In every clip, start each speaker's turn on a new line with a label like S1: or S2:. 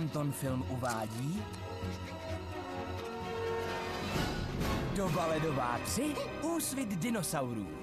S1: Tonton Film uvádí? Doba ledová 3 Úsvit dinosaurů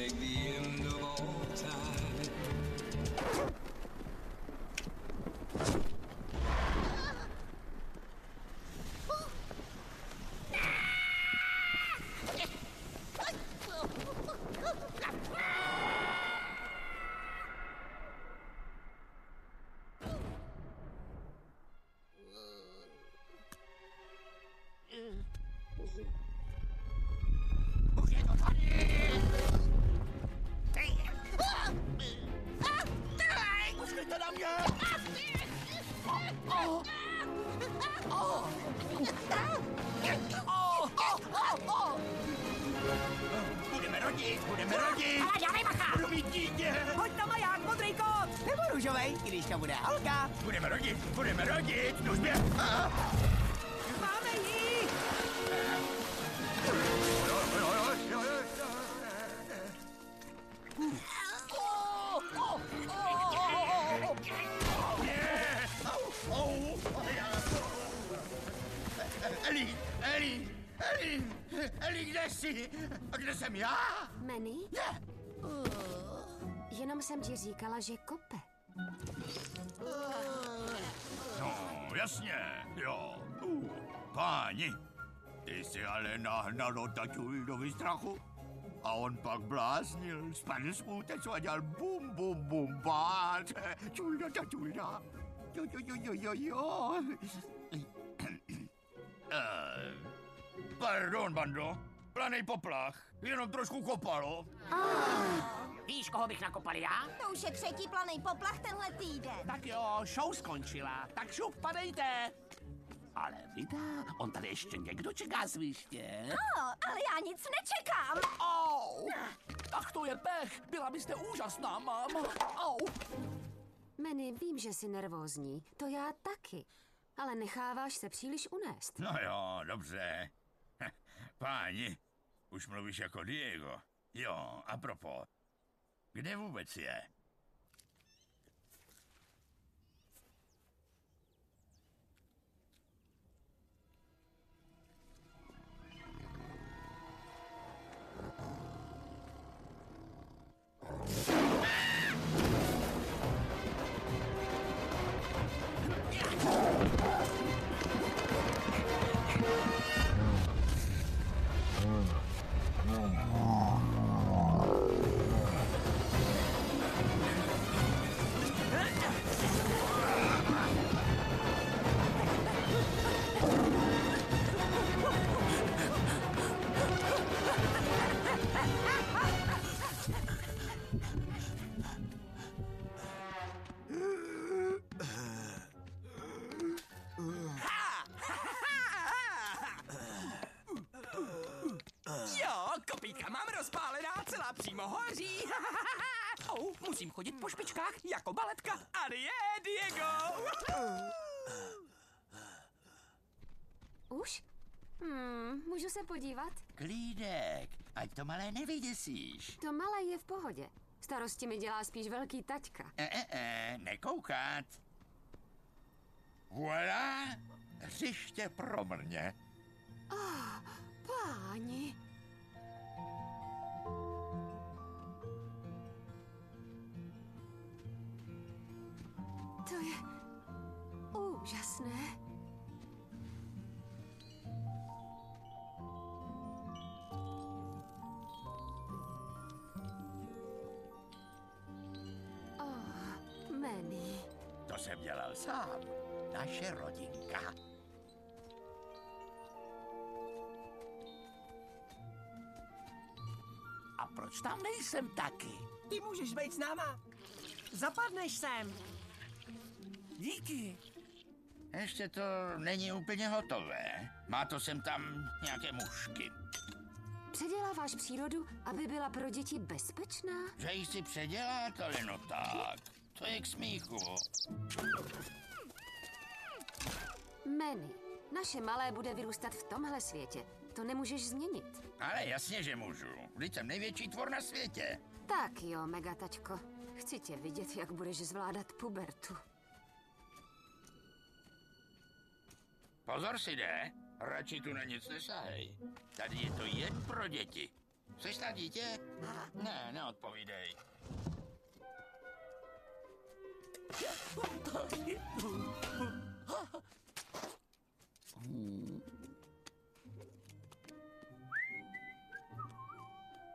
S2: take the
S3: jsem já?
S4: Manny?
S3: Ne,
S4: Jenom jsem ti říkala, že kope.
S3: No, jasně, jo. Uh, páni, ty jsi ale nahnal taťul do vystrachu. A on pak bláznil, spadl z útecu a dělal bum, bum, bum, bát. Čulda, taťulda. Jo, jo, jo, jo, jo, jo. Eh, Pardon, bando. Planej poplach. Jenom trošku kopalo.
S5: Víš, koho bych nakopal já?
S6: To už je třetí planý poplach tenhle týden.
S5: Tak jo, show skončila. Tak šup, padejte. Ale vida, on tady ještě někdo čeká sviště.
S6: No, ale já nic nečekám.
S5: Au! Ach, to je pech. Byla byste úžasná, máma. Au!
S4: Manny, vím, že jsi nervózní. To já taky. Ale necháváš se příliš unést.
S3: No jo, dobře. Páni, už mluvíš jako Diego. Jo, a propo, kde vůbec je?
S7: you kopítka mám rozpálená, celá přímo hoří. oh, musím chodit po špičkách jako baletka. Adie, Diego!
S4: Už? Hmm, můžu se podívat?
S3: Klídek, ať to malé nevyděsíš.
S4: To malé je v pohodě. Starosti mi dělá spíš velký taťka.
S3: E, e, e, nekoukat. Voilà, hřiště pro mrně.
S4: Páni. Je úžasné. Oh, Manny.
S3: To jsem dělal sám. Naše rodinka.
S5: A proč tam nejsem taky?
S7: Ty můžeš být s náma. Zapadneš sem.
S5: Díky.
S3: Ještě to není úplně hotové. Má to sem tam nějaké mušky.
S4: Předěláváš přírodu, aby byla pro děti bezpečná?
S3: Že ji chci předělat, ale no tak. To je k smíchu.
S4: Manny, naše malé bude vyrůstat v tomhle světě. To nemůžeš změnit.
S3: Ale jasně, že můžu. Vždyť jsem největší tvor na světě.
S4: Tak jo, megatačko. Chci tě vidět, jak budeš zvládat pubertu.
S3: Pozor si jde. Radši tu na nic nesahej. Tady je to jen pro děti. Jseš ta dítě? Ne, neodpovídej.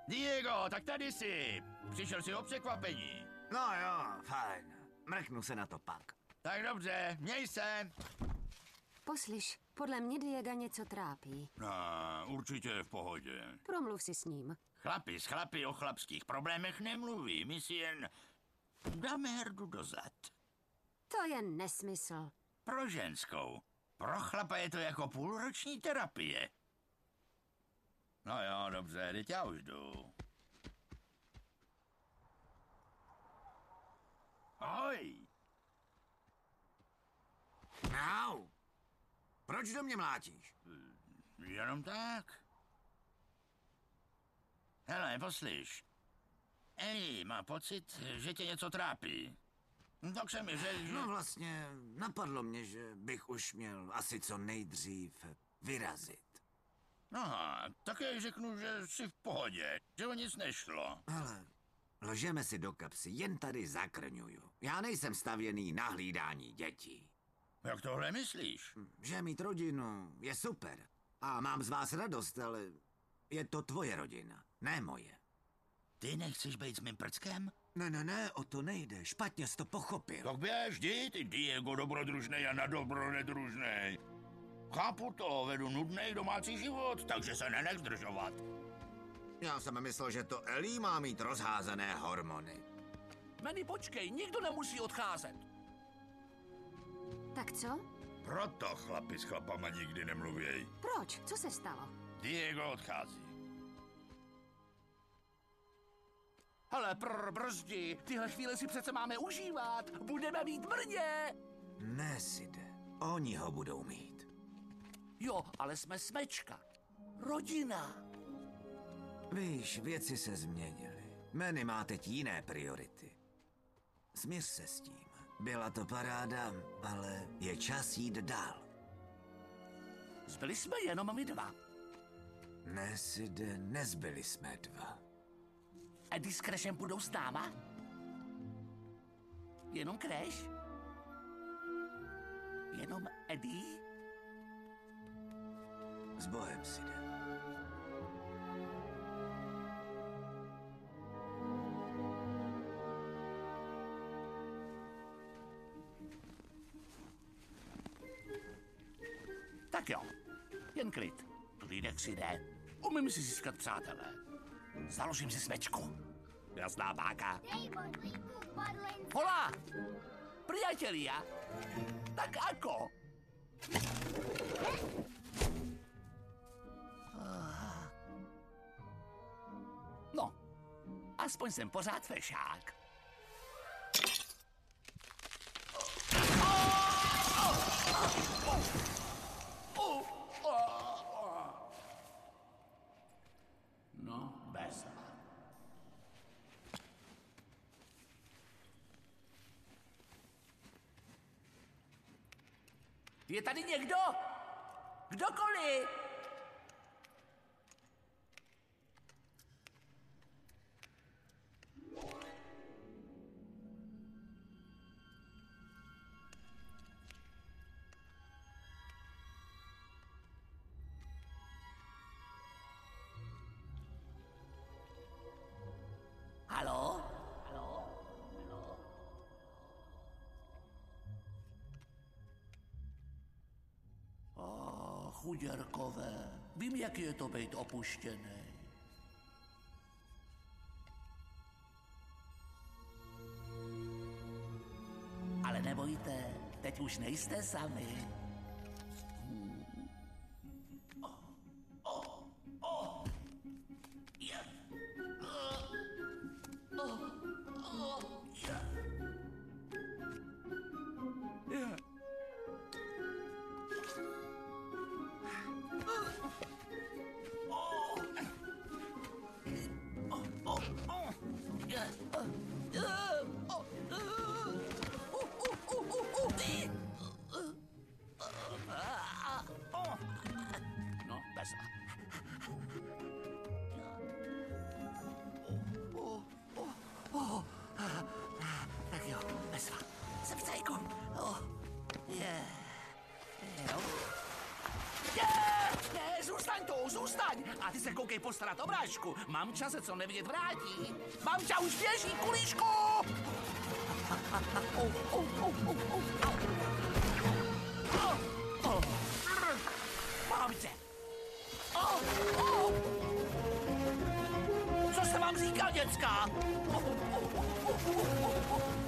S3: Diego, tak tady jsi. Přišel jsi o překvapení.
S8: No jo, fajn. Mrknu se na to pak.
S3: Tak dobře, měj se.
S4: Poslyš, podle mě Diega něco trápí.
S3: No, určitě je v pohodě.
S4: Promluv si s ním.
S3: Chlapi s chlapi o chlapských problémech nemluví. My si jen dáme herdu dozad.
S4: To je nesmysl.
S3: Pro ženskou. Pro chlapa je to jako půlroční terapie. No jo, dobře, teď já už jdu. Ahoj.
S8: Au! Proč do mě mlátíš?
S3: Jenom tak. Hele, poslyš. Eli má pocit, že tě něco trápí. No, Tak se mi řekl, že...
S8: No vlastně napadlo mě, že bych už měl asi co nejdřív vyrazit.
S3: Aha, také řeknu, že jsi v pohodě, že o nic nešlo.
S8: Ale lžeme si do kapsy, jen tady zakrňuju. Já nejsem stavěný na hlídání dětí.
S3: Jak tohle myslíš?
S8: Že mít rodinu je super. A mám z vás radost, ale je to tvoje rodina, ne moje.
S3: Ty nechceš být s mým prckem?
S8: Ne, ne, ne, o to nejde. Špatně jsi to pochopil.
S3: Tak běž, jdi, ty Diego dobrodružnej a na dobro nedružnej. Chápu to, vedu nudný domácí život, takže se nenech zdržovat.
S8: Já jsem myslel, že to Elí má mít rozházené hormony.
S5: Manny, počkej, nikdo nemusí odcházet.
S4: Tak co?
S3: Proto chlapi s chlapama nikdy nemluvěj.
S4: Proč? Co se stalo?
S3: Diego odchází.
S5: Ale pr, brzdi, tyhle chvíle si přece máme užívat. Budeme mít brně.
S8: Ne, Side. Oni ho budou mít.
S5: Jo, ale jsme smečka. Rodina.
S8: Víš, věci se změnily. Manny má teď jiné priority. Smíř se s tím. Byla to paráda, ale je čas jít dál.
S5: Zbyli jsme jenom my dva.
S8: Ne, Side, nezbyli jsme dva.
S5: Eddie s Crashem budou s náma? Jenom Crash? Jenom Eddie?
S8: S Bohem, Side.
S5: Tak jo, jen klid. Klídek si jde. Umím si získat přátelé. Založím si smečku. Jasná báka. Hola! Priatelia! Tak ako? Aspoň jsem pořád fešák. No, bez. Je tady někdo? Kdokoliv? Chuděrkové. Vím, jak je to být opuštěný. Ale nebojte, teď už nejste sami. Postarat o brášku. Mám čase, co nevidět vrátí. Mám čas, už běží, kulíšku! Oh, oh, oh, oh, oh, oh. Oh, oh. Mám tě. Oh, oh. Co jsem vám říkal, děcka? Oh, oh, oh, oh, oh, oh, oh.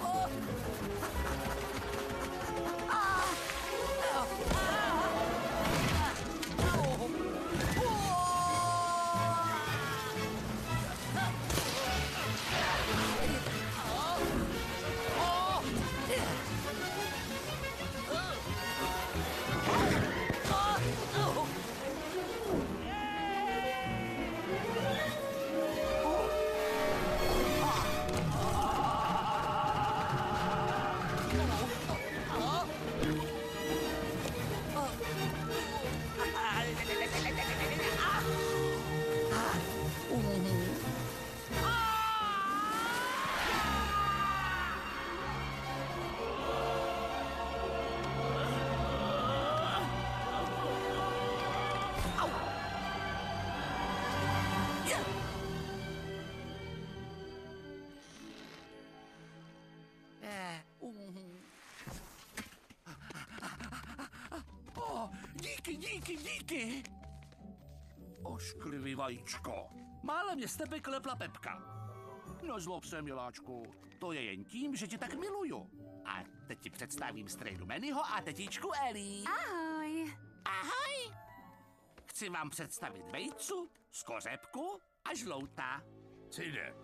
S5: Díky, díky. Ošklivý vajíčko. Málem mě z tebe klepla Pepka. Nezlob se, miláčku. To je jen tím, že tě tak miluju. A teď ti představím strejdu Mannyho a tetičku Ellie.
S4: Ahoj.
S5: Ahoj! Chci vám představit vejcu, skořepku a žlouta.
S3: Cide,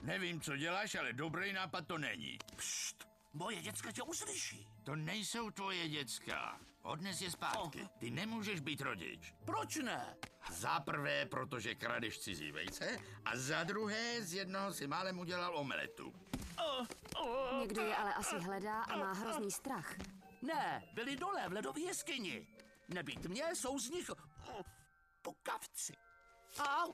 S3: nevím, co děláš, ale dobrý nápad to není.
S5: Pšt, moje děcka tě uslyší.
S3: To nejsou tvoje děcka. Odnes je zpátky. Ty nemůžeš být rodič.
S5: Proč ne?
S3: Za prvé, protože kradeš cizí vejce a za druhé, z jednoho si málem udělal omeletu.
S4: Někdo je ale asi hledá a má hrozný strach.
S5: Ne, byli dole v ledové jeskyni. Nebýt mě, jsou z nich oh, pukavci. Au!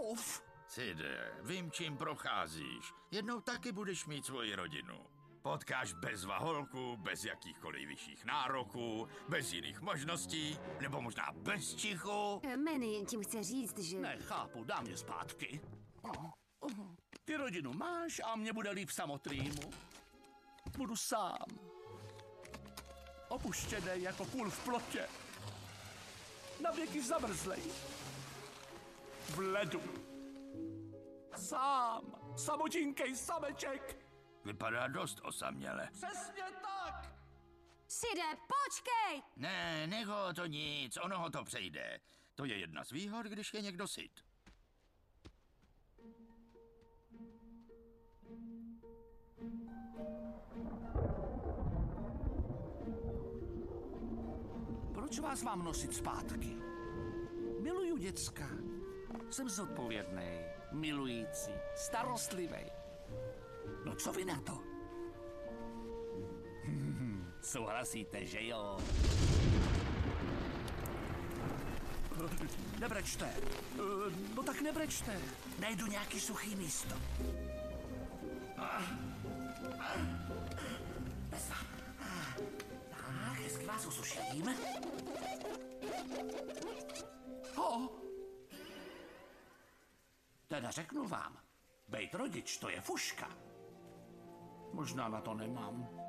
S5: Uf!
S3: Cide, vím, čím procházíš. Jednou taky budeš mít svoji rodinu. Potkáš bez vaholku, bez jakýchkoliv vyšších nároků, bez jiných možností, nebo možná bez čichu.
S4: Manny, tím chce říct, že...
S5: Nechápu, dám mě zpátky. Ty rodinu máš a mě bude líp samotnýmu. Budu sám. Opuštěný jako kůl v plotě. Na věky zamrzlej. V ledu. Sám. Samotinkej sameček.
S3: Vypadá dost osaměle.
S5: Přesně tak!
S4: Side, počkej!
S3: Ne, neho to nic, ono ho to přejde. To je jedna z výhod, když je někdo sit.
S5: Proč vás mám nosit zpátky? Miluju děcka. Jsem zodpovědný, milující, starostlivý. No co vy na to? Souhlasíte, že jo? Nebrečte. No tak nebrečte. Najdu nějaký suchý místo. Bezva. Tak, hezky vás usuším. Ho. Teda řeknu vám, bejt rodič, to je fuška. Možná na to nemám.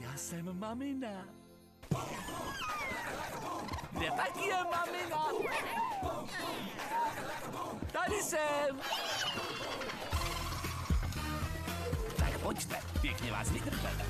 S5: Já jsem mamina. Kde taky je mamina? Tady jsem. Tak pojďte, pěkně vás vydržete.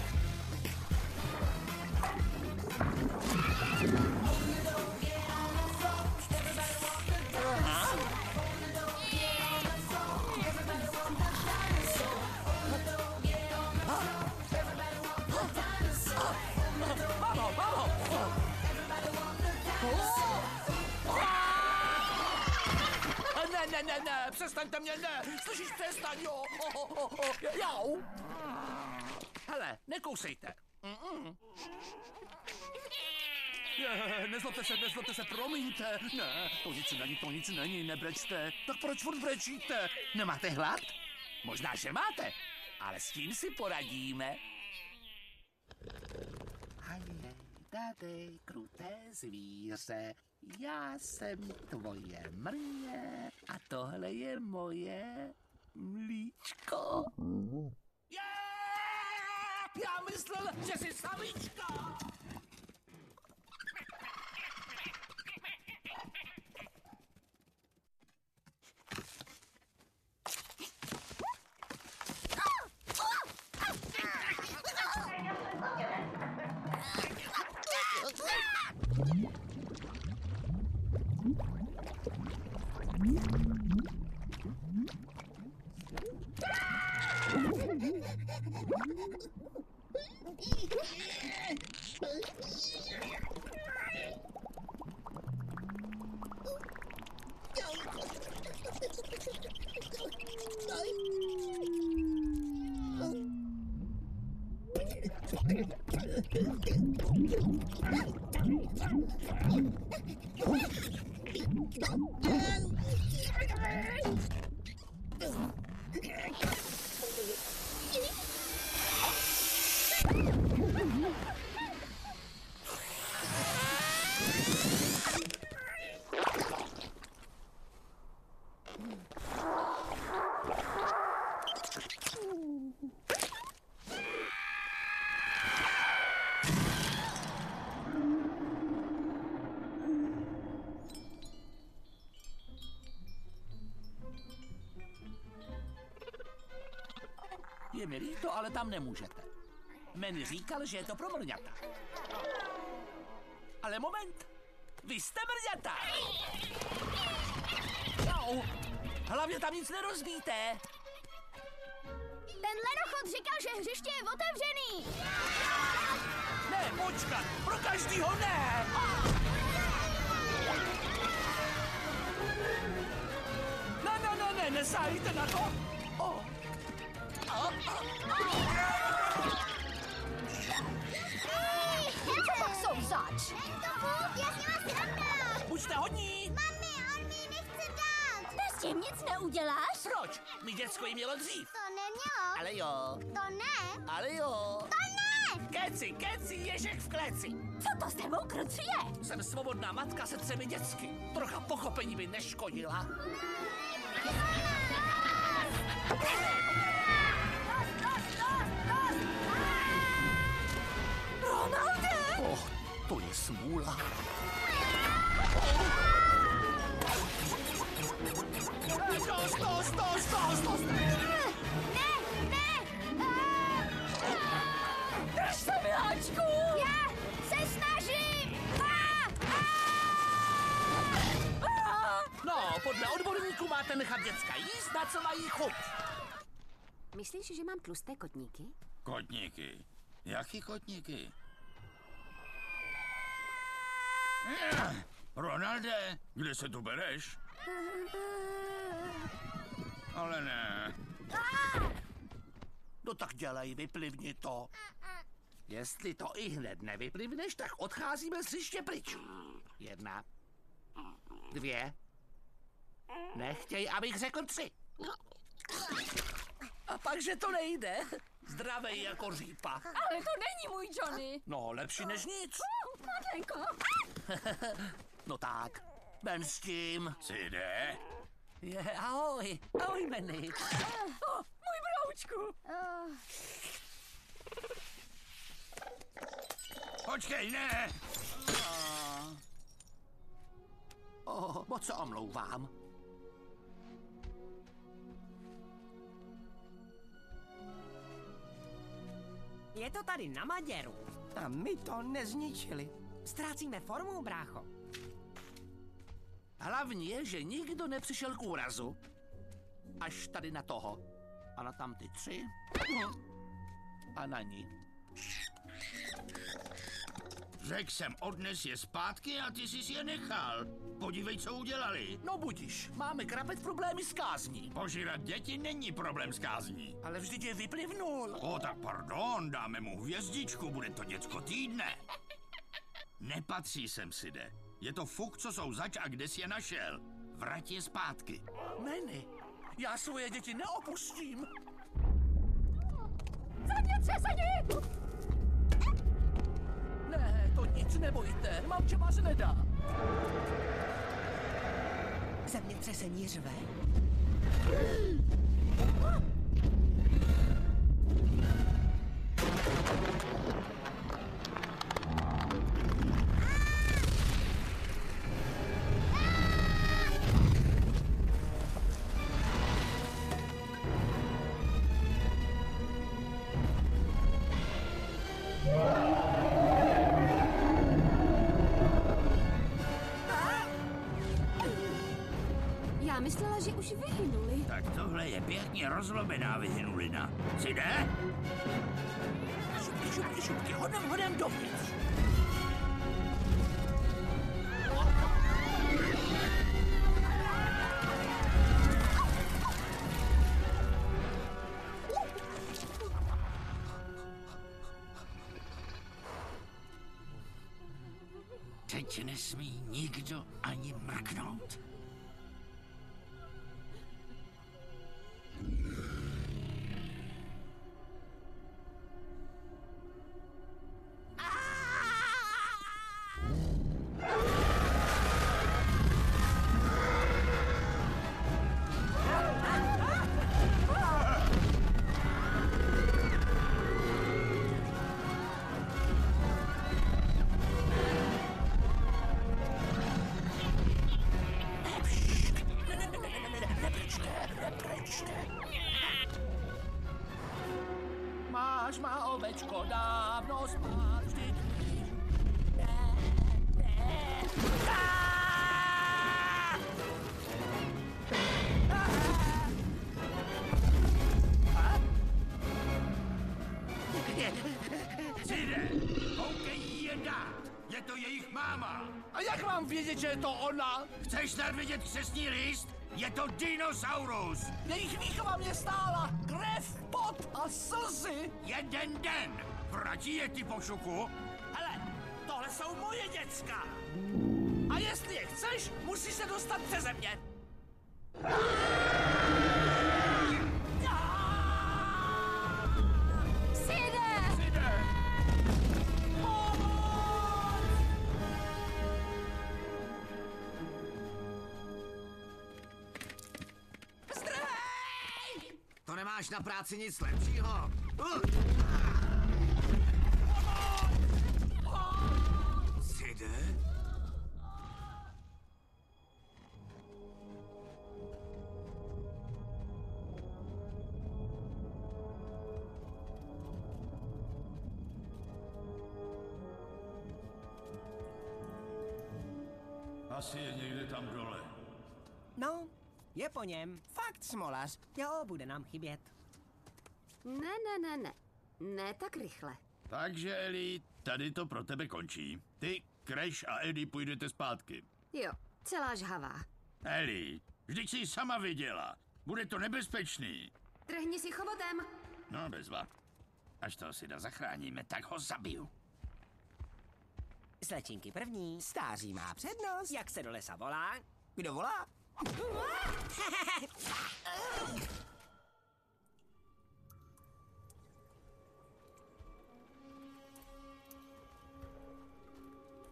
S5: Ne, ne, ne, přestaňte mě, ne, slyšíš, přestaň, jo, o, o, o, o, jau. Hele, nekousejte. Mm-mm. Ne, nezlobte se, nezlobte se, promiňte. Ne, to nic není, to nic není, nebrečte. Tak proč furt brečíte? Nemáte hlad? Možná, že máte, ale s tím si poradíme. Hajej, dadej, kruté zvíře, já jsem tvoje mrně a tohle je moje mlíčko. Je! Já myslel, že jsi savička! Oh, tam nemůžete. Manny říkal, že je to pro mrňata. Ale moment, vy jste mrňata. Au, hlavně tam nic nerozbíte.
S9: Ten ledochod říkal, že hřiště je otevřený.
S5: Ne, počkat, pro každýho ne. Ne, ne, ne, ne, nesáhejte na to.
S9: Co pak jsou zač? To Bůh, já s nima sranda.
S5: Buďte hodní.
S9: Mami, on mi nechce dát. Tím nic neuděláš?
S5: Proč? Mi děcko jí mělo dřív.
S9: To nemělo.
S5: Ale jo,
S9: To ne.
S5: ale jo.
S9: To ne.
S5: Keci, keci, ježek v kleci.
S9: Co to s tebou kruci je?
S5: Jsem svobodná matka se třemi dětsky. Trocha pochopení by neškodila.
S9: Ronalde!
S5: To je smůla. Dost, dost, dost, dost, dost.
S9: Ne, ne! Drž se, miláčku! Já se snažím! A, a.
S5: No, podle odborníků máte nechat děcka jíst, na co mají chuť.
S4: Myslíš, že mám tlusté kotníky?
S3: Kotníky. Jaký kotníky? Ronalde, kde se tu bereš? Ale ne.
S5: No tak dělej, vyplivni to. Jestli to i hned nevyplivneš, tak odcházíme z hřiště pryč. Jedna. Dvě. Nechtěj, abych řekl tři. A pak, že to nejde. Zdravej jako řípa.
S9: Ale to není můj Johnny.
S5: No, lepší než nic.
S9: Matenko.
S5: No tak, ven s tím.
S3: Si jde?
S5: Je, ahoj, ahoj, Manny.
S9: Oh, můj broučku.
S3: Počkej, ne!
S5: Oh, moc se omlouvám.
S2: Je to tady na Maděru. A my to nezničili. Ztrácíme formu, brácho.
S5: Hlavní je, že nikdo nepřišel k úrazu. Až tady na toho. A na tam ty tři. A na ní.
S3: Řekl jsem, odnes je zpátky a ty jsi si je nechal. Podívej, co udělali.
S5: No budiš, máme krapet problémy s kázní.
S3: Požírat děti není problém s kázní.
S5: Ale vždyť je vyplivnul.
S3: O, tak pardon, dáme mu hvězdičku, bude to děcko týdne. Nepatří sem, Side. Je to fuk, co jsou zač a kde jsi je našel. Vrať je zpátky.
S5: Manny, já svoje děti neopustím.
S9: Zaměř se, Sani!
S5: Ne, to nic nebojte, mamče se nedá.
S2: Zemětřesení řve?
S4: Já
S3: rozlobená vyhynulina. Side?
S5: Šupky, šupky, šupky, hodem, hodem dovnitř.
S3: Teď nesmí nikdo ani mrknout.
S5: Jak mám vědět, že je to ona?
S3: Chceš snad vidět křesní list? Je to dinosaurus.
S5: Jejich výchova mě stála krev, pot a slzy.
S3: Jeden den. Vrátí je ty pošuku?
S5: Hele, tohle jsou moje děcka. A jestli je chceš, musíš se dostat přeze mě.
S8: Nemáš na práci nic lepšího? Uh!
S3: Je
S2: po něm. Fakt smolař. Jo, bude nám chybět.
S4: Ne, ne, ne, ne. Ne tak rychle.
S3: Takže, Eli, tady to pro tebe končí. Ty, Crash a Eddie půjdete zpátky.
S4: Jo, celá žhavá.
S3: Eli, vždyť jsi sama viděla. Bude to nebezpečný.
S4: Trhni si chobotem.
S3: No, bezva. Až toho si zachráníme, tak ho zabiju.
S2: Slečinky první. Stáří má přednost. Jak se do lesa volá? Kdo volá?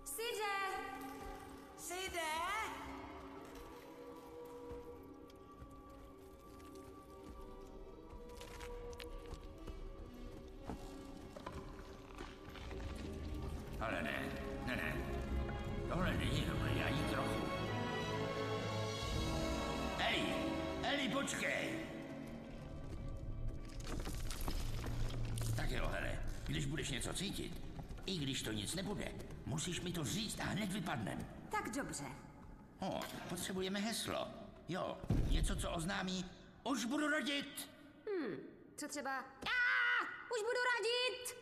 S4: Side!
S2: Side!
S3: Ale když to nic nebude, musíš mi to říct a hned vypadnem.
S4: Tak dobře.
S3: O, potřebujeme heslo. Jo, něco, co oznámí, už budu rodit.
S4: Co třeba... A, už budu radit!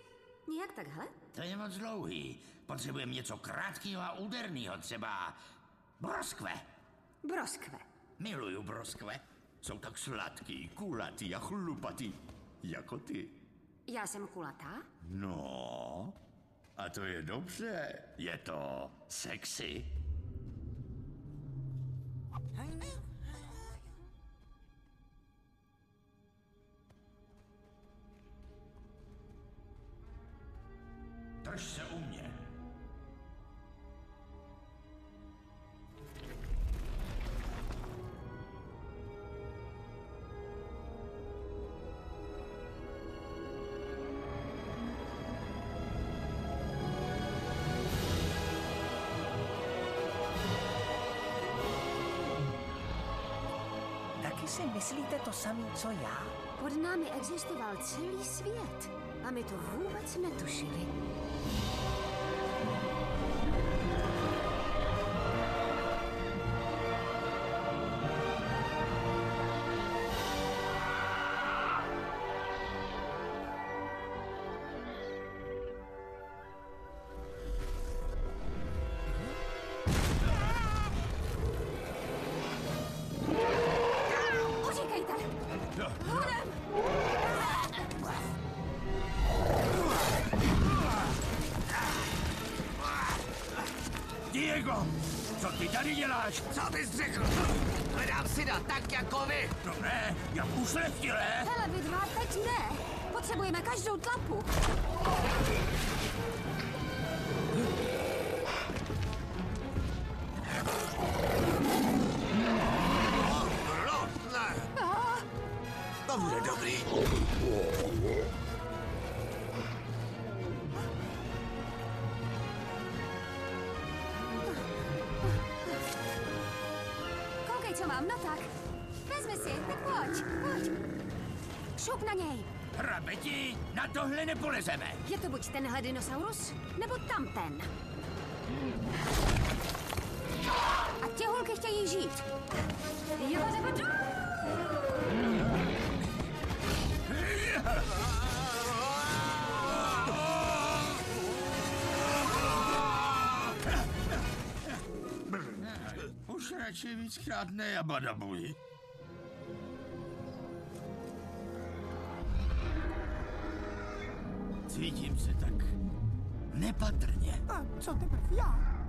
S4: Nějak takhle?
S3: To je moc dlouhý. Potřebujeme něco krátkého a úderného, třeba broskve.
S4: Broskve.
S3: Miluju broskve. Jsou tak sladký, kulatý a chlupatý. Jako ty.
S4: Já jsem kulatá?
S3: No, a to je dobře. Je to sexy.
S2: To samé, co já?
S4: Pod námi existoval celý svět. A my to vůbec netušili.
S3: Děláš?
S8: Co bys řekl? Hledám syna tak jako vy.
S3: To ne, jak ušlechtilé.
S4: Hele, vy dva teď ne. Potřebujeme každou tlapu. Mám, no tak. Vezmi si, tak pojď, pojď. Šup na něj.
S3: Hrabeti, na tohle nepolezeme.
S4: Je to buď tenhle dinosaurus, nebo tamten. A tě holky chtějí žít. Jo, nebo do...
S3: Už radši víckrát nejabadabuji. Cítím se tak nepatrně.
S2: A co teprve já?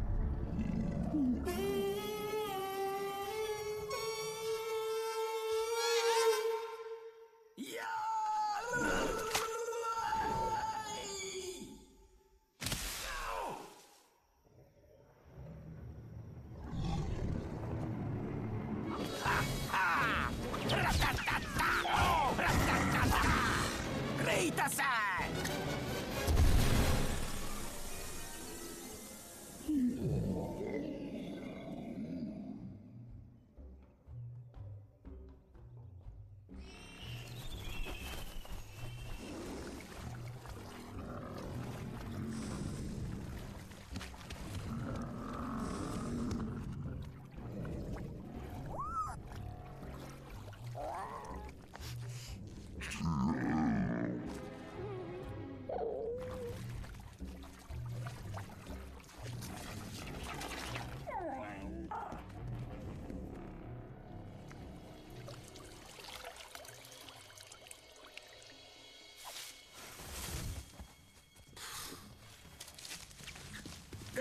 S7: Kryjte se!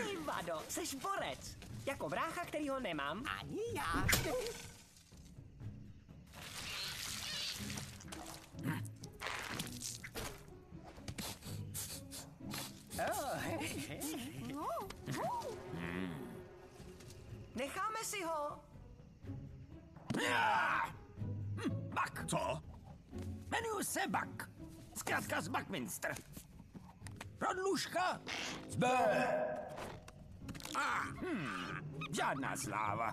S2: Ty vado, seš borec. Jako brácha, který ho nemám. Ani já. Necháme si ho.
S7: Bak!
S3: Co?
S7: Jmenuji se Bak. Zkrátka z Buckminster. Prodlužka z B. Hmm, žádná sláva.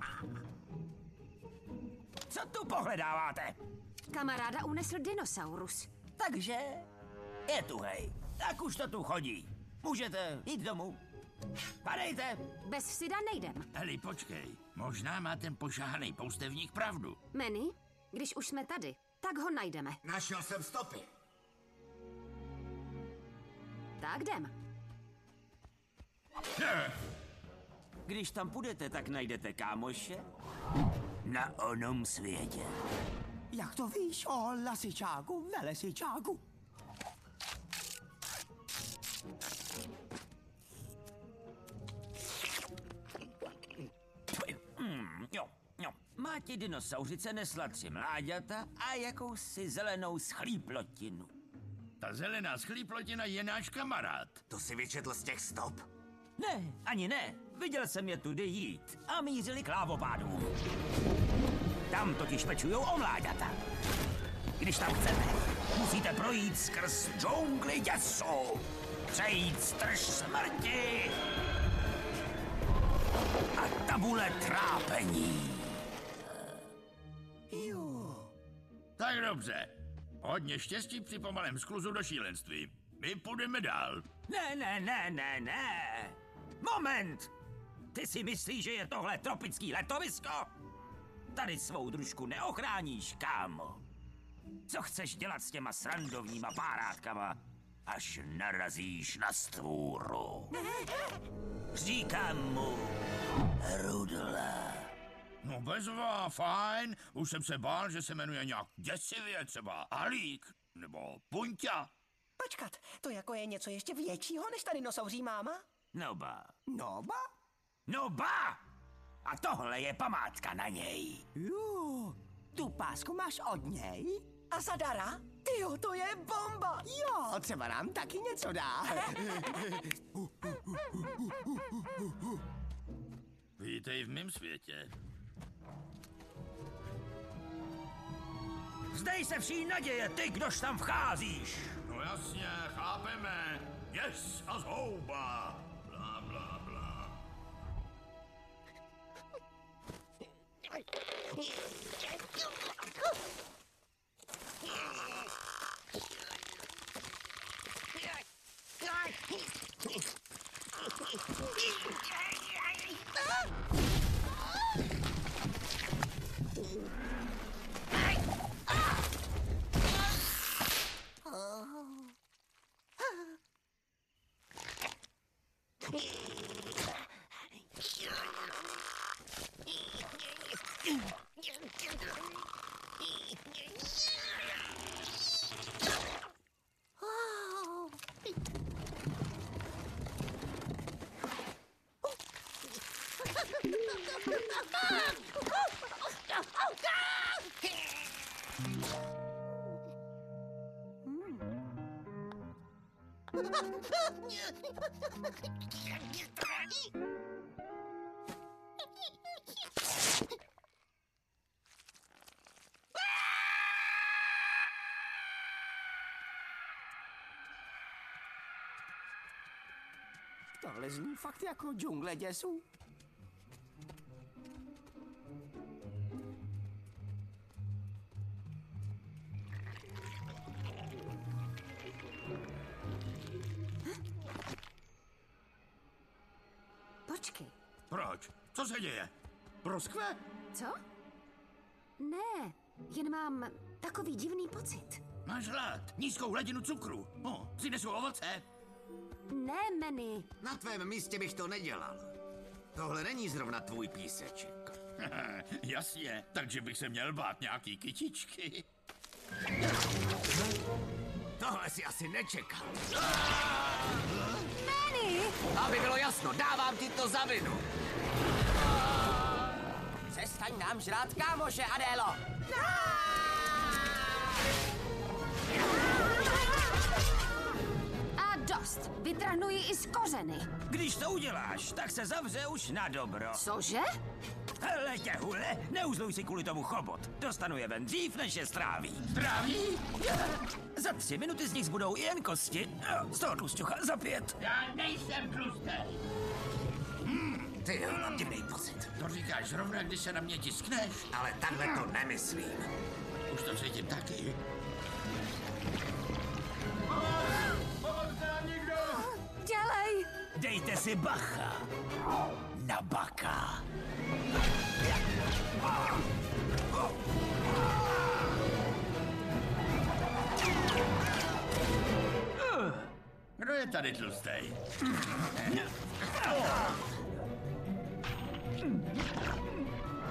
S7: Co tu pohledáváte?
S4: Kamaráda unesl dinosaurus.
S7: Takže je tu, hej. Tak už to tu chodí. Můžete jít domů. Padejte.
S4: Bez Sida nejdem.
S3: Eli, počkej. Možná má ten pošahaný poustevník pravdu.
S4: Manny, když už jsme tady, tak ho najdeme.
S8: Našel jsem stopy.
S4: Tak jdem.
S7: Když tam půjdete, tak najdete kámoše na onom světě.
S2: Jak to víš o lasičáku, velesičáku?
S7: Mm, jo, jo. Má ti dinosauřice nesla tři mláďata a jakousi zelenou schlíplotinu.
S3: Ta zelená schlíplotina je náš kamarád.
S8: To si vyčetl z těch stop?
S7: Ne, ani ne. Viděl jsem je tudy jít a mířili k lávopádům. Tam totiž pečujou o mláďata. Když tam chcete, musíte projít skrz džungli děsu. Přejít strž smrti a tabule trápení.
S3: Tak dobře. Hodně štěstí při pomalém skluzu do šílenství. My půjdeme dál.
S7: Ne, ne, ne, ne, ne. Moment! Ty si myslíš, že je tohle tropický letovisko? Tady svou družku neochráníš, kámo. Co chceš dělat s těma srandovníma párátkama, až narazíš na stvůru? Říkám mu, Rudla.
S3: No bezva, fajn. Už jsem se bál, že se jmenuje nějak děsivě, třeba Alík nebo Punťa.
S2: Počkat, to jako je něco ještě většího než ta dinosauří máma?
S7: No ba.
S2: No ba.
S7: A tohle je památka na něj.
S2: Jo, tu pásku máš od něj? A zadara? Tyjo, to je bomba! Jo, třeba nám taky něco dá.
S3: Vítej v mém světě.
S7: Zdej se vší naděje, ty, kdož tam vcházíš.
S3: No jasně, chápeme. Yes a zhouba. Yeah.
S2: Tohle zní fakt jako džungle děsů.
S3: Se děje? Proskve?
S4: co? Ne, jen mám takový divný pocit.
S3: Máš hlad, nízkou hladinu cukru. O, přinesu ovoce.
S4: Ne, Manny,
S8: Na tvém místě bych to nedělal. Tohle není zrovna tvůj píseček.
S3: Jasně, takže bych se měl bát nějaký kytičky.
S8: Tohle si asi nečekal.
S4: Manny!
S8: Aby bylo jasno, dávám ti to za vinu.
S2: Přestaň nám žrát kámoše, Adélo!
S4: A dost, vytrhnuji i z kořeny.
S7: Když to uděláš, tak se zavře už na dobro.
S4: Cože?
S7: Hele tě, hule, neuzluj si kvůli tomu chobot. Dostanu je ven dřív, než je stráví.
S3: Tráví?
S7: Za tři minuty z nich zbudou jen kosti. Z toho tlusťucha za pět.
S3: Já nejsem tlustý.
S8: Ty jo, mám divný pocit.
S3: To říkáš zrovna, když se na mě tiskneš.
S8: Ale takhle to nemyslím.
S3: Už to cítím taky.
S4: Dělej!
S7: Dejte si bacha. Na baka.
S3: Kdo je tady tlustý?
S7: Mm-hmm.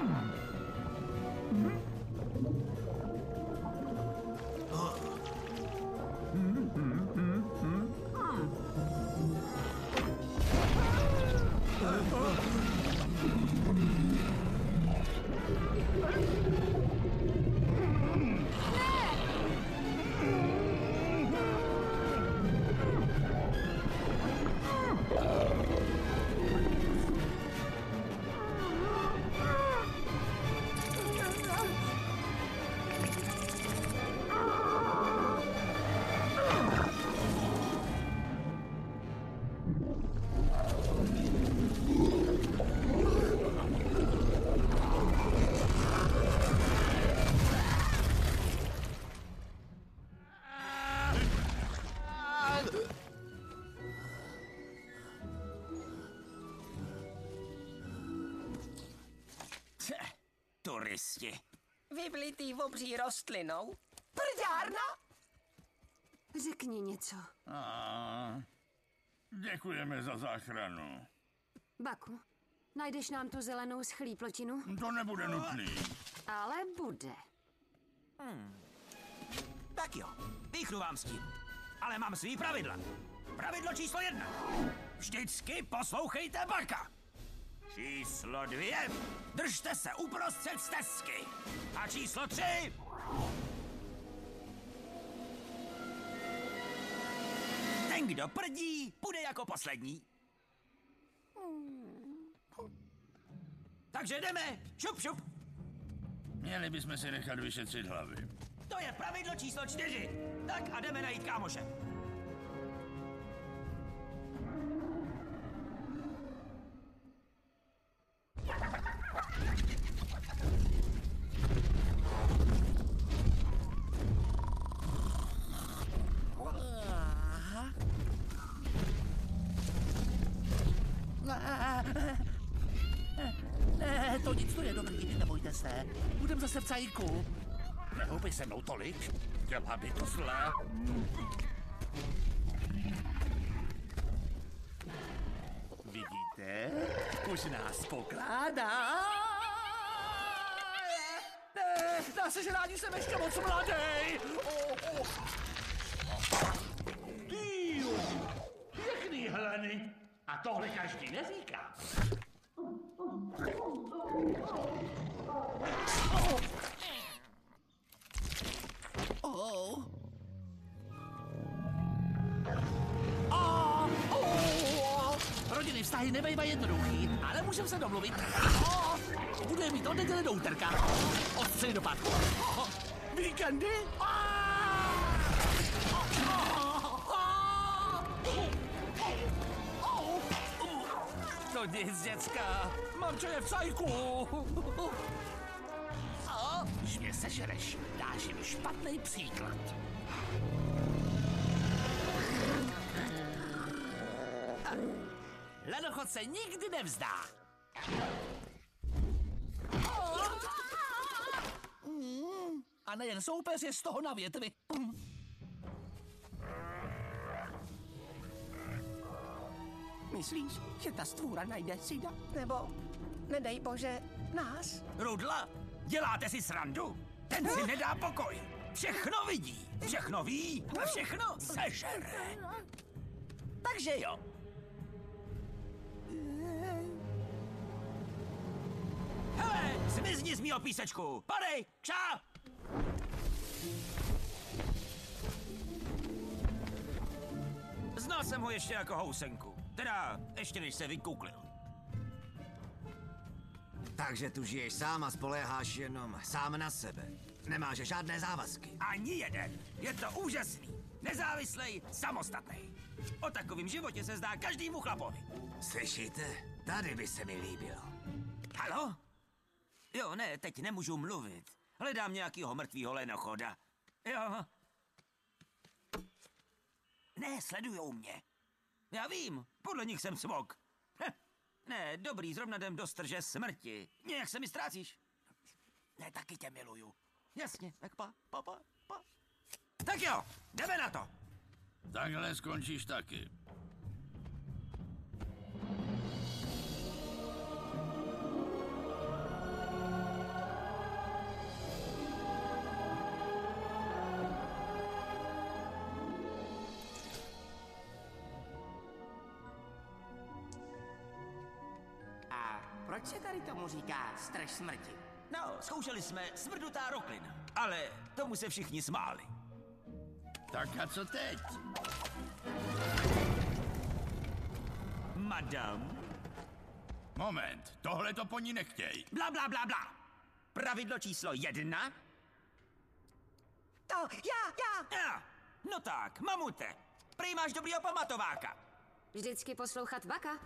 S7: mm-hmm. mm-hmm. mm-hmm.
S2: Vyblitý obří rostlinou? Prdárna?
S4: Řekni něco.
S3: A, děkujeme za záchranu.
S4: Baku, najdeš nám tu zelenou schlíplotinu?
S3: To nebude nutný.
S4: Ale bude.
S7: Tak jo, píchnu vám s tím. Ale mám svý pravidla. Pravidlo číslo jedna. Vždycky poslouchejte baka. Číslo dvě. Držte se uprostřed stezky. A číslo tři. Ten, kdo prdí, bude jako poslední. Takže jdeme. Šup, šup.
S3: Měli bychom si nechat vyšetřit hlavy.
S7: To je pravidlo číslo čtyři. Tak a jdeme najít kámoše.
S5: Ne, to nic, to je dobrý, nebojte se. Budem zase v cajku. Nehoupej se mnou tolik, dělá by to zle. Vidíte? Už nás pokládá. Ne, se, že rádi jsem ještě moc mladý. Oh, oh. tohle každý neříká. Rodiny vztahy nebejvají jednoduchý, ale můžeme se domluvit. Oh. Budeme mít od neděle do úterka. Ostřeli do pátku. Oh. Víkendy? Oh. Nic, děcka. Mamčo je v cajku. A, Když mě sežereš, dáš jim špatný příklad. Ledochod se nikdy nevzdá. A nejen soupeř je z toho na větvi.
S2: Myslíš, že ta stvůra najde Sida? Nebo, nedej bože, nás?
S7: Rudla, děláte si srandu? Ten si nedá pokoj. Všechno vidí, všechno ví a všechno sežere. Takže jo. Hele, zmizni z mýho písečku. Padej, kša! Znal jsem ho ještě jako housenku. Teda, ještě než se vykuklil.
S8: Takže tu žiješ sám a spoléháš jenom sám na sebe. Nemáš žádné závazky.
S7: Ani jeden. Je to úžasný. Nezávislej, samostatný. O takovém životě se zdá každému chlapovi.
S8: Slyšíte? Tady by se mi líbilo.
S7: Halo? Jo, ne, teď nemůžu mluvit. Hledám nějakýho mrtvýho lenochoda. Jo. Ne, sledujou mě. Já vím, podle nich jsem smok. Heh. Ne, dobrý, zrovna jdem do strže smrti. Nějak se mi ztrácíš. Ne, taky tě miluju. Jasně, tak pa, pa, pa, pa. Tak jo, jdeme na to.
S3: Takhle skončíš taky.
S2: Smrti?
S7: No, zkoušeli jsme smrdutá roklina, ale tomu se všichni smáli.
S3: Tak a co teď?
S7: Madam,
S3: Moment, tohle to po ní nechtěj.
S7: bla, bla, bla, bla. Pravidlo číslo jedna.
S2: To, já, já!
S7: Ja. No tak, mamute, prý máš dobrýho pamatováka.
S4: Vždycky poslouchat Baka.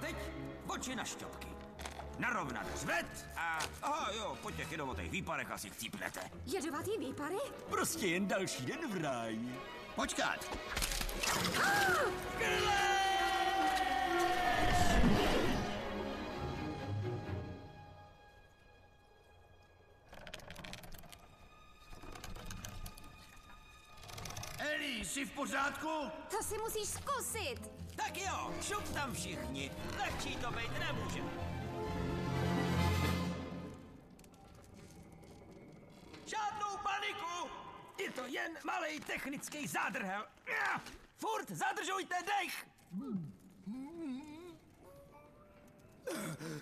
S7: A teď oči na šťopky. Narovnat hřbet a... Aha, jo, po těch jedovatých výparech asi chcípnete.
S4: Jedovatý výpary?
S7: Prostě jen další den v ráji.
S3: Počkat! Eli, v pořádku?
S4: To si musíš zkusit.
S7: Tak jo, šup tam všichni. Lehčí to být nemůže. Žádnou paniku! Je to jen malý technický zádrhel. Furt zadržujte dech!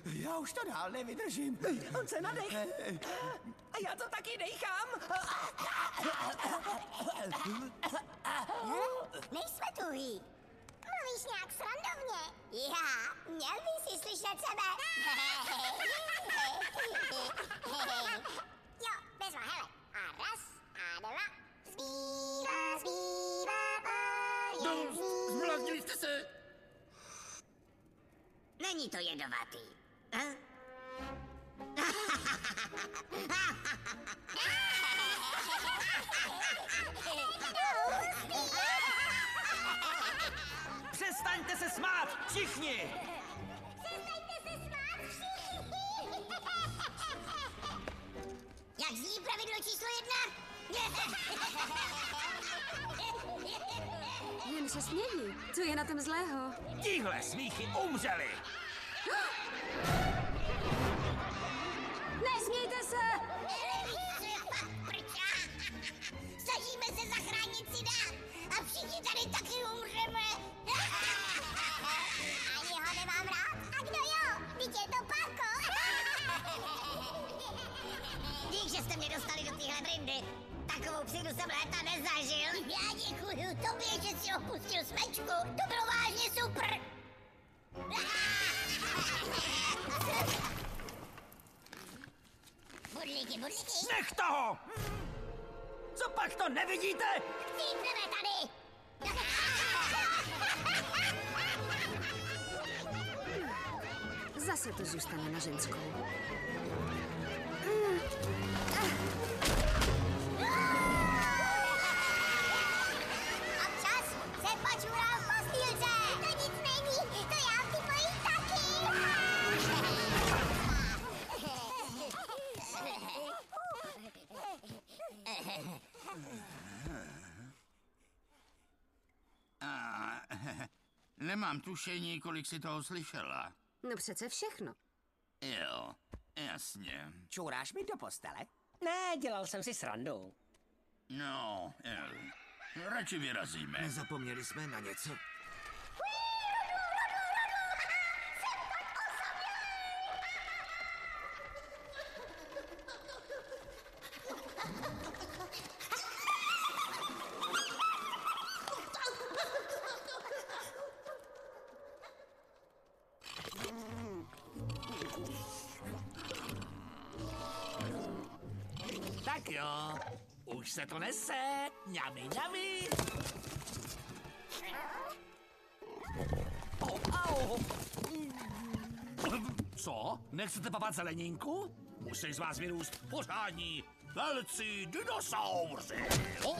S2: Já už to dál nevydržím. On se nadech. A já to taky dejchám.
S9: Nejsme tuhý. Mluvíš nějak srandovně. Já, měl by si slyšet sebe. jo, bezva, hele. A raz, a dva. Zpívá, zpívá, pár
S3: No, zbláznili jste se!
S9: Není to jedovatý.
S7: Přestaňte se smát, všichni!
S9: Přestaňte se smát všichni. Jak zní pravidlo číslo jedna?
S4: Jen se smějí. Co je na tom zlého?
S7: Tíhle smíchy umřeli!
S4: Nesmějte se!
S9: Snažíme se zachránit Sida a všichni tady taky umřeme. Ani ho nemám rád. A kdo jo? Teď je to Parko. Dík, že jste mě dostali. Takovou přídu jsem léta nezažil. Já děkuju. hloupě, že si opustil smečku. To bylo vážně super. Burlíky, burlíky.
S7: Nech toho! Co pak to nevidíte?
S9: Chcípneme tady.
S4: Zase to zůstane na ženskou.
S3: Nemám tušení, kolik si toho slyšela.
S4: No přece všechno.
S3: Jo, jasně.
S2: Čuráš mi do postele?
S5: Ne, dělal jsem si srandu.
S3: No, jo. radši vyrazíme.
S8: Nezapomněli jsme na něco?
S5: To nese. Ňami, ňami. Co? Nechcete papat zeleninku? Musí z vás vyrůst pořádní velcí dinosauři. Oh.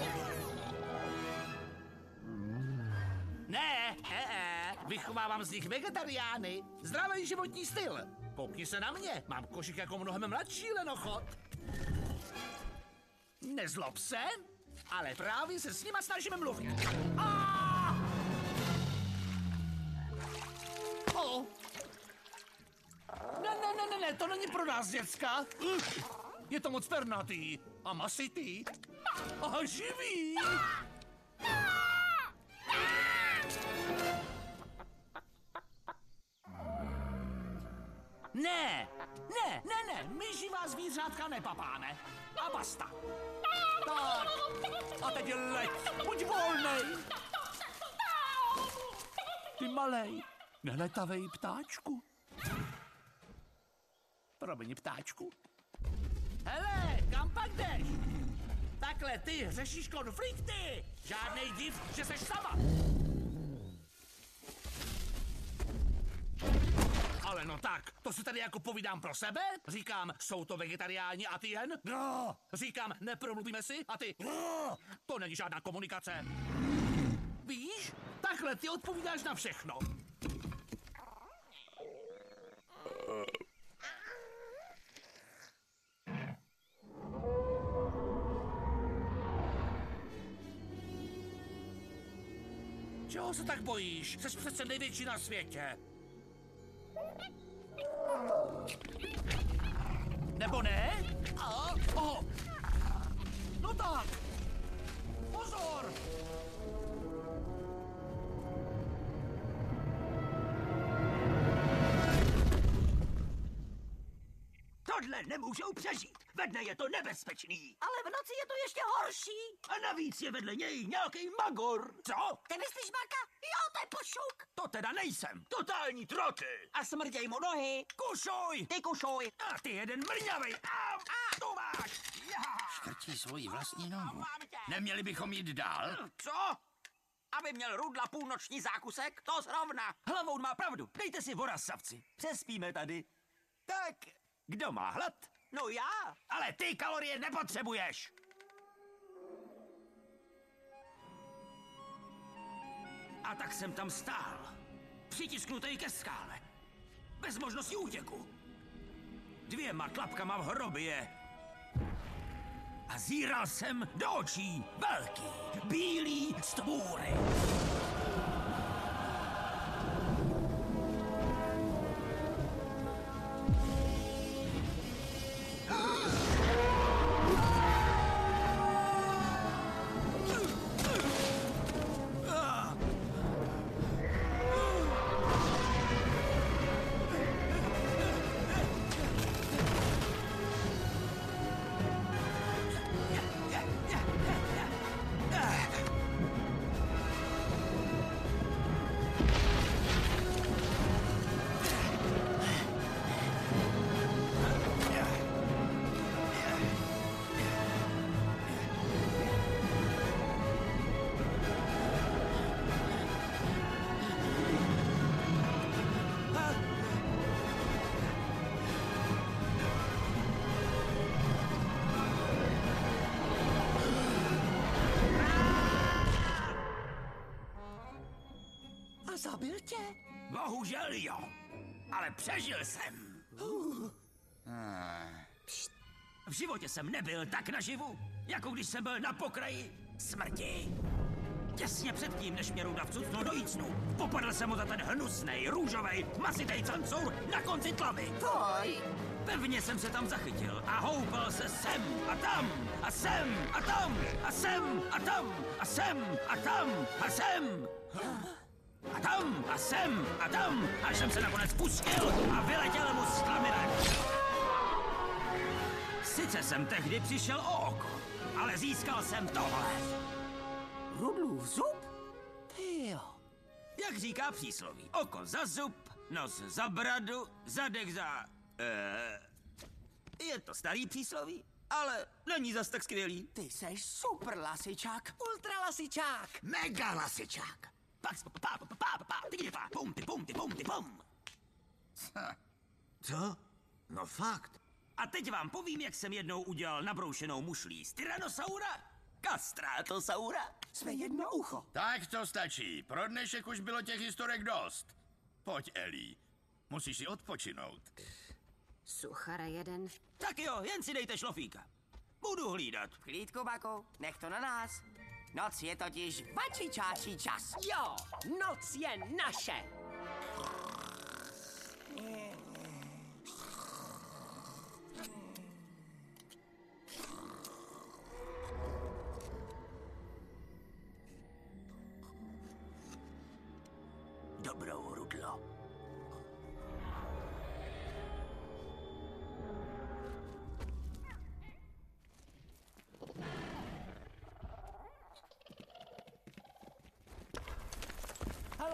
S5: Ne, e, e, vychovávám z nich vegetariány. Zdravý životní styl. Koukni se na mě, mám košík jako mnohem mladší lenochod. Nezlob se, ale právě se s nima snažíme mluvit. A! O! Ne, ne, ne, ne, ne, to není pro nás, děcka. Ugh, Je to moc pernatý a masitý a živý. Ne, ne, ne, ne, my živá zvířátka nepapáme. A basta. Tak, a teď leď, buď volnej. Ty malej, neletavej ptáčku. Promiň, ptáčku. Hele, kam pak jdeš? Takhle ty řešíš konflikty. Žádnej div, že seš sama. No tak, to si tady jako povídám pro sebe? Říkám, jsou to vegetariáni a ty jen? No. Říkám, nepromluvíme si a ty? No. To není žádná komunikace. Víš? Takhle ty odpovídáš na všechno. Čeho se tak bojíš? Jsi přece největší na světě. Nebo ne? A, o. No tak. Pozor!
S7: Tohle nemůžou přežít. Ve dne je to nebezpečný.
S2: Ale v noci je to ještě horší.
S7: A navíc je vedle něj nějaký magor. Co?
S2: Ty myslíš, Marka? Jo, to je pošuk.
S7: To teda nejsem. Totální trotl.
S2: A smrděj mu nohy.
S7: Kušuj!
S2: Ty kušuj.
S7: A ty jeden mrňavej. Au! A tu máš! Já!
S3: Škrtí svoji vlastní nohu. Neměli bychom jít dál?
S7: Co?
S5: Aby měl Rudla půlnoční zákusek, to zrovna.
S7: Hlavou má pravdu. Dejte si voraz, savci. Přespíme tady. Tak, kdo má hlad?
S5: No já.
S7: Ale ty kalorie nepotřebuješ. A tak jsem tam stál. Přitisknutý ke skále. Bez možnosti útěku. Dvěma klapkama v hrobě. A zíral jsem do očí velký, bílý stvůry.
S2: Zabil tě?
S7: Bohužel jo, ale přežil jsem. V životě jsem nebyl tak naživu, jako když jsem byl na pokraji smrti. Těsně předtím, než mě ruda vcucnul do jícnu, popadl jsem mu za ten hnusnej, růžovej, masitej cancour na konci tlavy.
S2: Tvoj.
S7: Pevně jsem se tam zachytil a houpal se sem a tam a sem a tam a sem a tam a sem a tam a sem. A tam a sem a tam, až jsem se nakonec pustil a vyletěl mu z. Sice jsem tehdy přišel o oko, ale získal jsem tohle.
S2: Rudlův zub? Jo.
S7: Jak říká přísloví, oko za zub, nos za bradu, zadek za... Eh, je to starý přísloví, ale není zas tak skvělý.
S2: Ty seš super lasičák, ultra lasičák.
S7: Mega lasičák.
S8: Co? No fakt.
S7: A teď vám povím, jak jsem jednou udělal nabroušenou mušlí z Tyrannosaura, Castratosaura.
S2: Jsme jedno ucho.
S3: Tak to stačí. Pro dnešek už bylo těch historek dost. Pojď, Ellie. Musíš si odpočinout.
S4: Suchara jeden.
S7: Tak jo, jen si dejte šlofíka. Budu hlídat.
S2: Klídku, Baku, nech to na nás. Noc je totiž vačičáčí čas. Jo, noc je naše.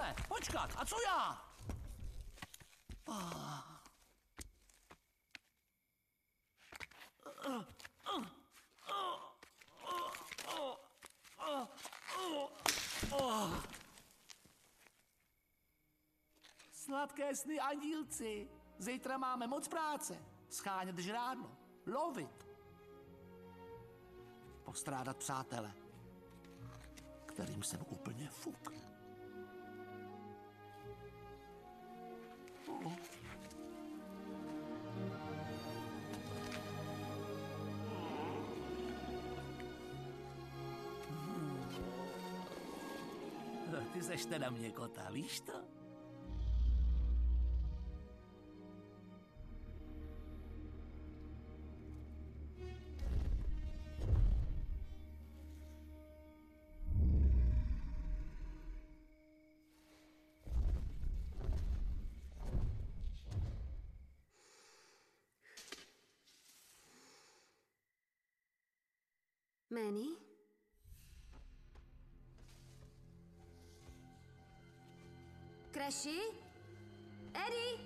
S5: Hele, počkat, a co já? Sladké sny andílci. Zítra máme moc práce. Schánět žrádlo. Lovit. Postrádat přátele. Kterým jsem úplně fuk. Ty seš teda mě kota, víš to?
S4: Manny? Crashy? Eddie?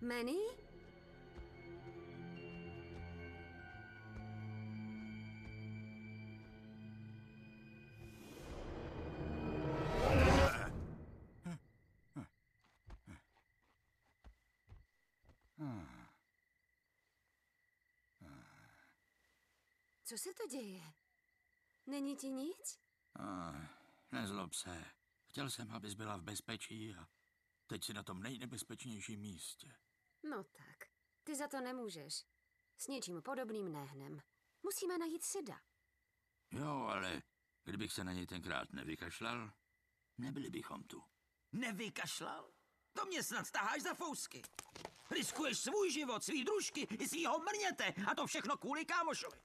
S4: Manny? Co se to děje? Není ti nic?
S3: Ah, nezlob se. Chtěl jsem, abys byla v bezpečí a teď si na tom nejnebezpečnějším místě.
S4: No tak, ty za to nemůžeš. S něčím podobným nehnem. Musíme najít Sida.
S3: Jo, ale kdybych se na něj tenkrát nevykašlal, nebyli bychom tu.
S7: Nevykašlal? To mě snad taháš za fousky. Riskuješ svůj život, svý družky i svýho mrněte a to všechno kvůli kámošovi.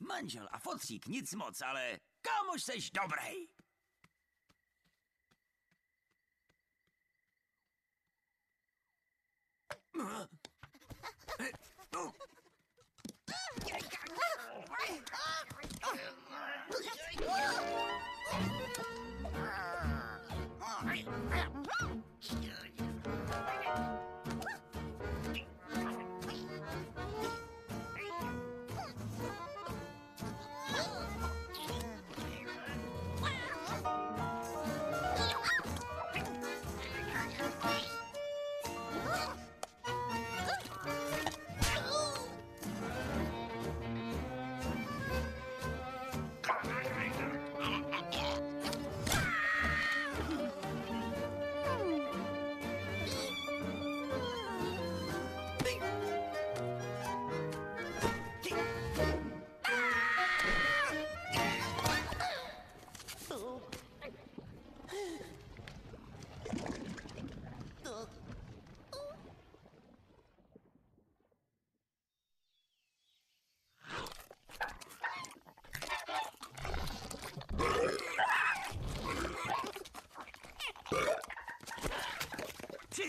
S7: Manžel a fotřík nic moc, ale kámoš seš dobrý. Oh,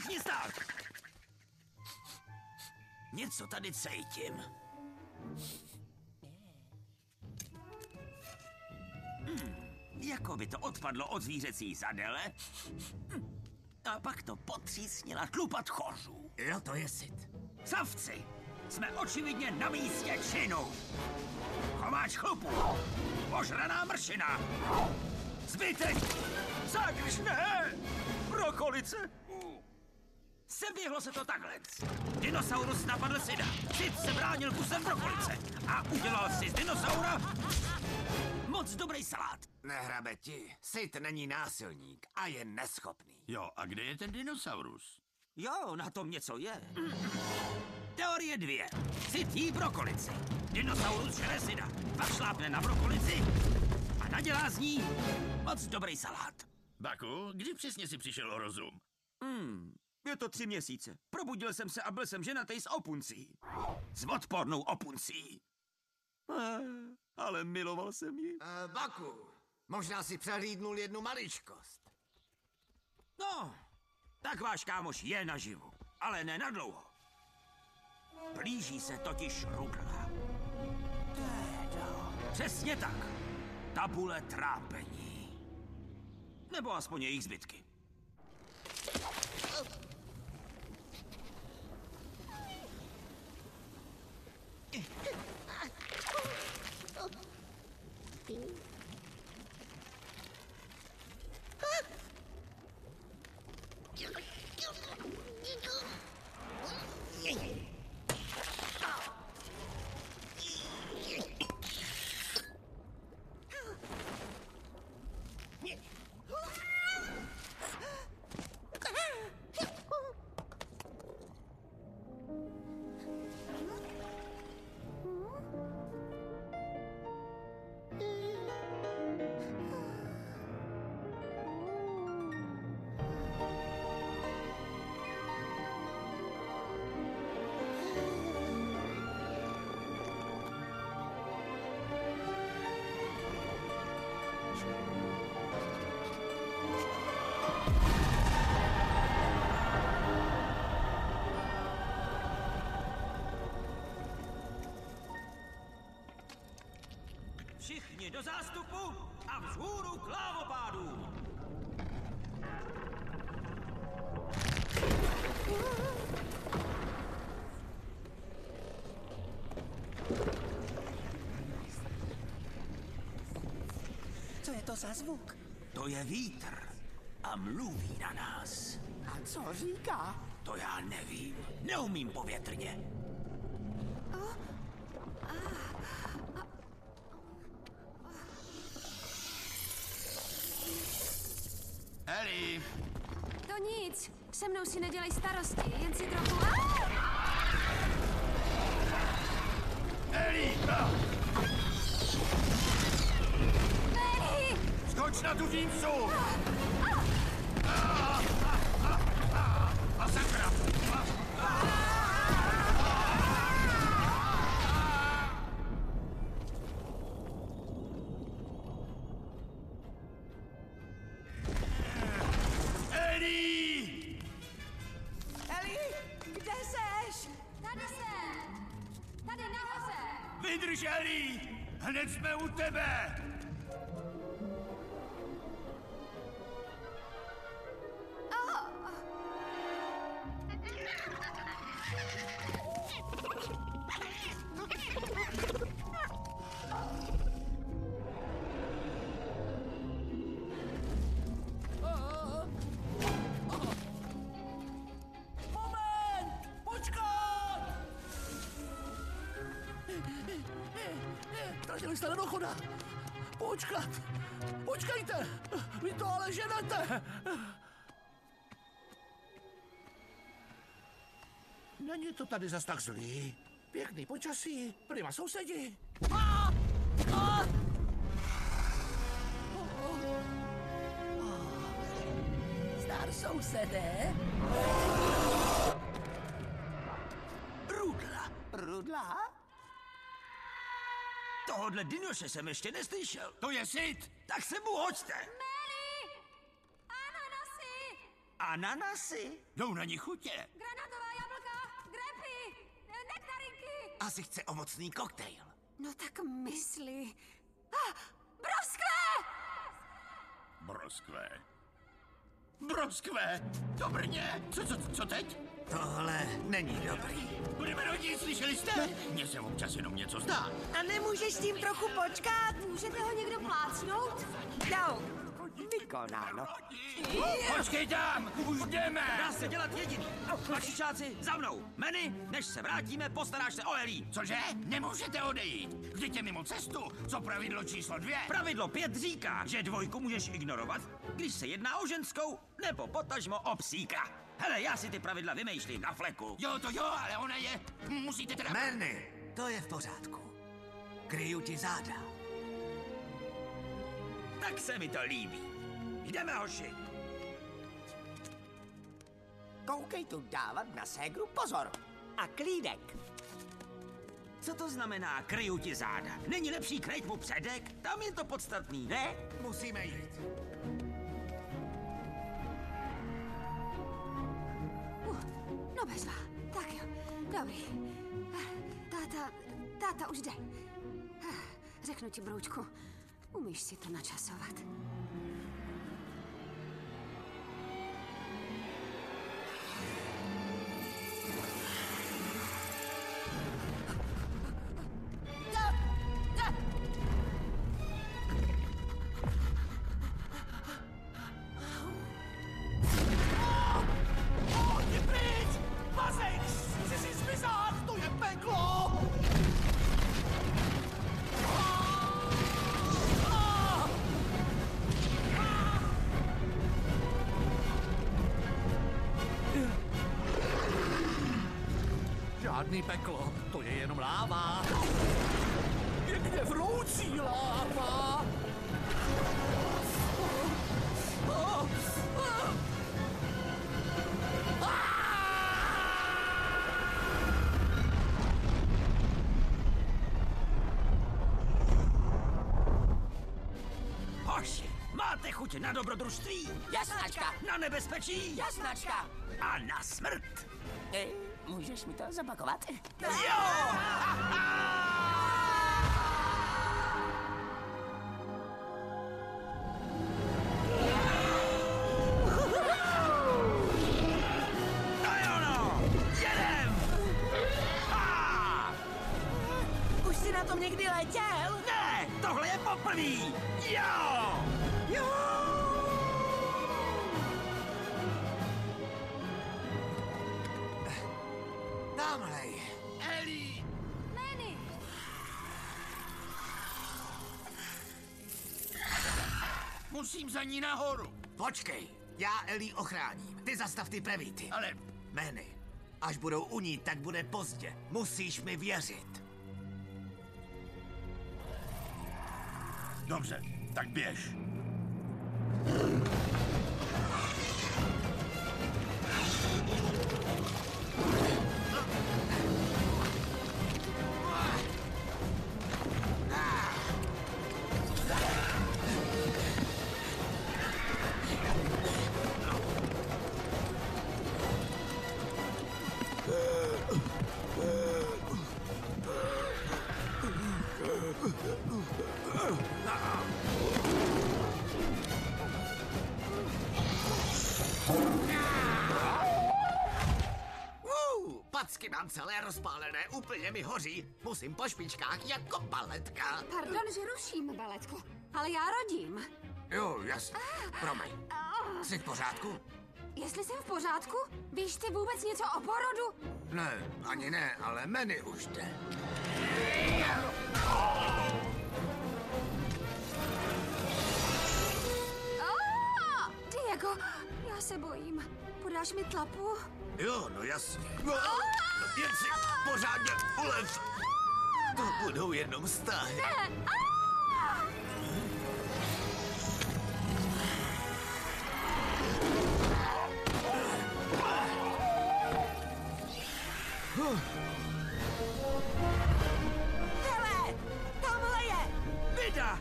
S7: Všichni stát! Něco tady cítím. Hmm, jako by to odpadlo od zvířecí zadele. Hm, A pak to potřísnila tlupat chořů.
S8: Jo, to je sit.
S7: Savci, jsme očividně na místě činu. Chomáč chlupů, požraná mršina, zbytek, zákrš ne, brokolice. Seběhlo se to takhle. Dinosaurus napadl Sida. Sid se bránil kusem brokolice a udělal si z dinosaura moc dobrý salát.
S8: Nehrabe ti. Sit není násilník a je neschopný.
S3: Jo, a kde je ten dinosaurus?
S7: Jo, na tom něco je. Teorie dvě. Sid jí brokolici. Dinosaurus žere Sida. Pak šlápne na brokolici a nadělá z ní moc dobrý salát.
S3: Baku, kdy přesně si přišel o rozum?
S7: Hmm, je to tři měsíce. Probudil jsem se a byl jsem ženatý s opuncí. S odpornou opuncí. Eh, ale miloval jsem ji.
S8: Uh, Baku, možná si přehlídnul jednu maličkost.
S7: No, tak váš kámoš je naživu, ale ne na dlouho. Blíží se totiž rudla. Přesně tak. Tabule trápení. Nebo aspoň jejich zbytky. Všichni
S2: ピン。To za zvuk?
S7: To je vítr a mluví na nás.
S2: A co říká?
S7: To já nevím. Neumím povětrně.
S3: Eli,
S4: To nic. Se mnou si nedělej
S3: Hned jsme u tebe!
S5: Není to tady zas tak zlý. Pěkný počasí, prima sousedi. A! A! Zdar sousedé.
S7: Rudla.
S2: Rudla?
S7: Tohodle dinoše jsem ještě neslyšel.
S3: To je Sid!
S7: Tak se mu hoďte.
S4: Mary! Ananasy!
S7: Ananasy?
S3: Jdou na ní chutě.
S5: Asi chce ovocný koktejl.
S4: No tak mysli. Ah, broskve!
S3: Broskvé. Broskvé! To Brně! Co, co, co teď?
S8: Tohle není dobrý.
S3: Budeme rodit, slyšeli jste? Mně se občas jenom něco zdá.
S2: A nemůžeš s tím trochu počkat?
S4: Můžete ho někdo plácnout?
S2: No, vykonáno.
S3: Počkej tam! Už jdeme!
S7: Dá se dělat jediný. Mačičáci, za mnou. Meny, než se vrátíme, postaráš se o Elí.
S3: Cože? Nemůžete odejít. Vždyť je mimo cestu. Co pravidlo číslo dvě?
S7: Pravidlo pět říká, že dvojku můžeš ignorovat, když se jedná o ženskou nebo potažmo o psíka. Hele, já si ty pravidla vymýšlím na fleku.
S3: Jo, to jo, ale ona je... Musíte teda...
S8: Manny, to je v pořádku. Kryju ti záda.
S7: Tak se mi to líbí. Jdeme, hoši.
S2: Koukej tu dávat na ségru pozor. A klídek.
S7: Co to znamená kryju ti záda? Není lepší krejt mu předek? Tam je to podstatný, ne?
S8: Musíme jít.
S4: Uh, no bezva. Tak jo, dobrý. Ah, Táta, táta už jde. Ah, Řeknu ti, broučku, umíš si to načasovat.
S5: Žádný peklo, to je jenom láva. Někde vroucí láva.
S7: Hoši, máte chuť na dobrodružství?
S2: Jasnačka.
S7: Na nebezpečí?
S2: Jasnačka.
S7: A na smrt?
S2: E, můžeš mi to zapakovat?
S7: To
S3: Musím za ní nahoru.
S8: Počkej, já Elí ochráním. Ty zastav ty prevíty.
S3: Ale
S8: Manny, až budou u ní, tak bude pozdě. Musíš mi věřit.
S3: dobře, tak běž.
S8: Mi hoří. Musím po špičkách jako baletka.
S4: Pardon, že ruším, baletko, ale já rodím.
S8: Jo, jasně. Promiň. Jsi v pořádku?
S4: Jestli jsem v pořádku, víš ty vůbec něco o porodu?
S8: Ne, ani ne, ale Manny už jde.
S4: Diego, já se bojím. Podáš mi tlapu?
S8: Jo, no jasně. No, jen si pořádně ulev. To budou jenom!
S4: Ah!
S2: Hele, tamhle je.
S7: Vida!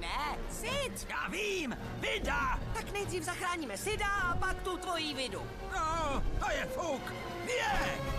S2: Ne, Sid.
S7: Já vím! Vida!
S2: Tak nejdřív zachráníme Sida a pak tu tvojí vidu.
S7: No, to je fuk! Je!
S2: Baku.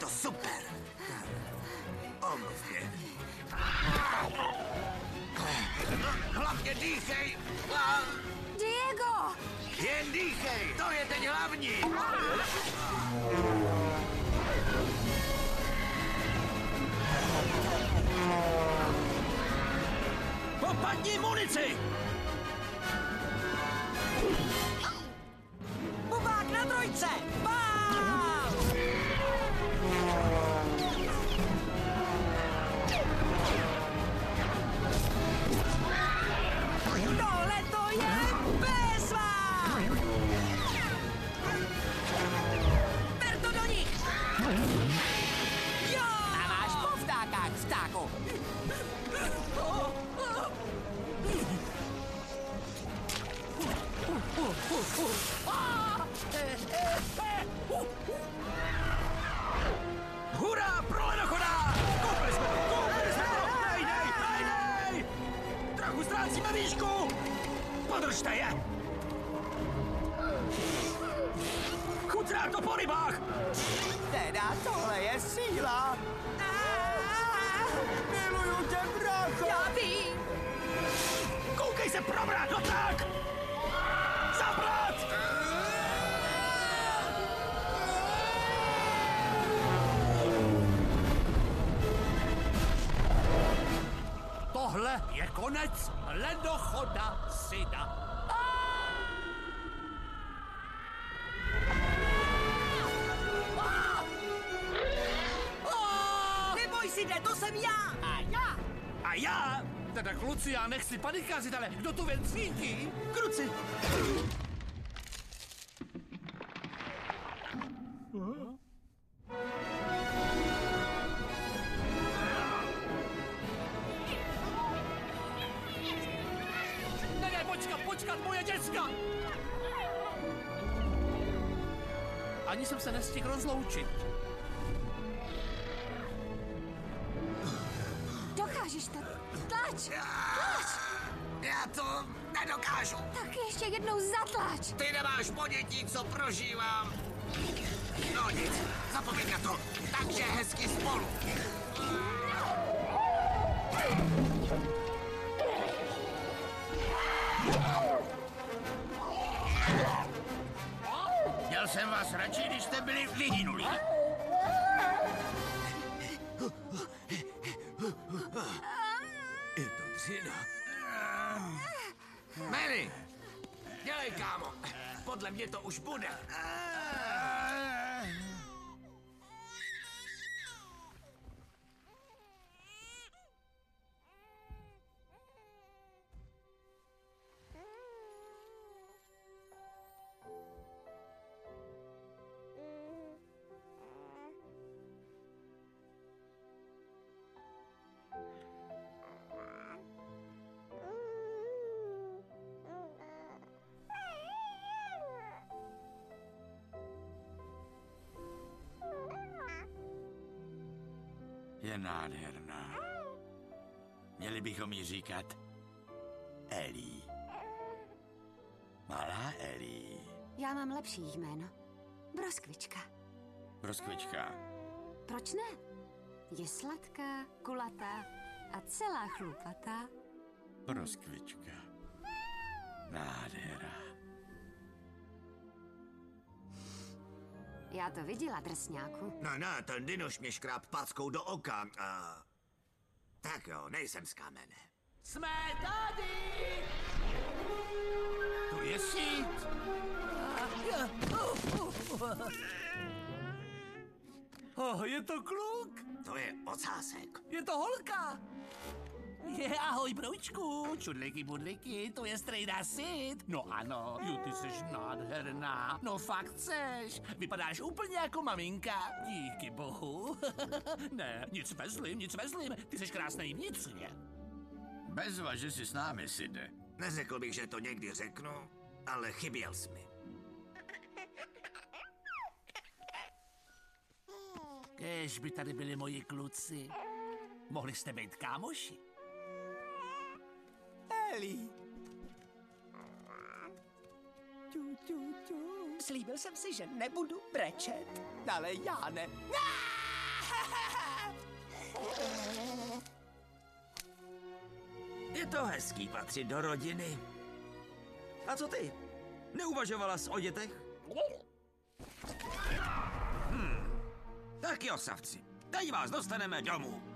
S7: To
S8: super. Omluv mě.
S7: Hlavně dýchej!
S4: Diego!
S7: Jen dýchej! To je teď hlavní! Popadni munici!
S2: Bubák na trojce, bál! Po
S7: rybách!
S2: Teda tohle je síla! Miluju tě, brácho! Já vím!
S7: Koukej se probrat, no tak! Zabrat!
S5: Tohle je konec ledochoda Sida.
S2: Jsem já! A já!
S7: A já,
S5: Teda kluci, já nechci panikařit, ale kdo tu ven svítí?
S7: kruci,
S5: ne, počkat, počkat, moje děcka! Ani jsem se nestihl rozloučit.
S8: Nedokážu.
S4: Tak ještě jednou zatlač!
S8: Ty nemáš ponětí, co prožívám. No nic, zapomeň na to. Takže hezky spolu.
S7: měl jsem vás radši, když jste byli vyhynulí.
S8: Je to dřina. Mary, dělej, kámo. Podle mě to už bude.
S3: Nádherná. Měli bychom jí říkat Elí. Malá Elí.
S4: Já mám lepší jméno. Broskvička.
S3: Broskvička.
S4: Proč ne? Je sladká, kulatá a celá chlupatá.
S3: Broskvička. Nádhera.
S4: Já to viděla, drsňáku.
S10: No, no, ten dinoš mě škráp packou do oka. A... Tak jo, nejsem z kamene.
S5: Jsme tady!
S3: To je sít.
S5: Oh, je to kluk?
S10: To je ocásek.
S5: Je to holka? Je, ahoj, broučku, čudliky budliky, to je strejda Sid. No ano, jo, ty jsi nádherná. No fakt seš. Vypadáš úplně jako maminka. Díky bohu. ne, nic vezlim, nic vezlim. Ty jsi krásnej vnitřně.
S3: Bezva, že jsi s námi, Side.
S10: Neřekl bych, že to někdy řeknu, ale chyběl jsi mi.
S5: Kež by tady byli moji kluci. Mohli jste být kámoši.
S2: Eli. Tu, tu, tu. Slíbil jsem si, že nebudu brečet, ale já ne.
S10: Je to hezký patřit do rodiny. A co ty? Neuvažovala jsi o dětech? Hmm. Tak jo, savci. Teď vás dostaneme domů.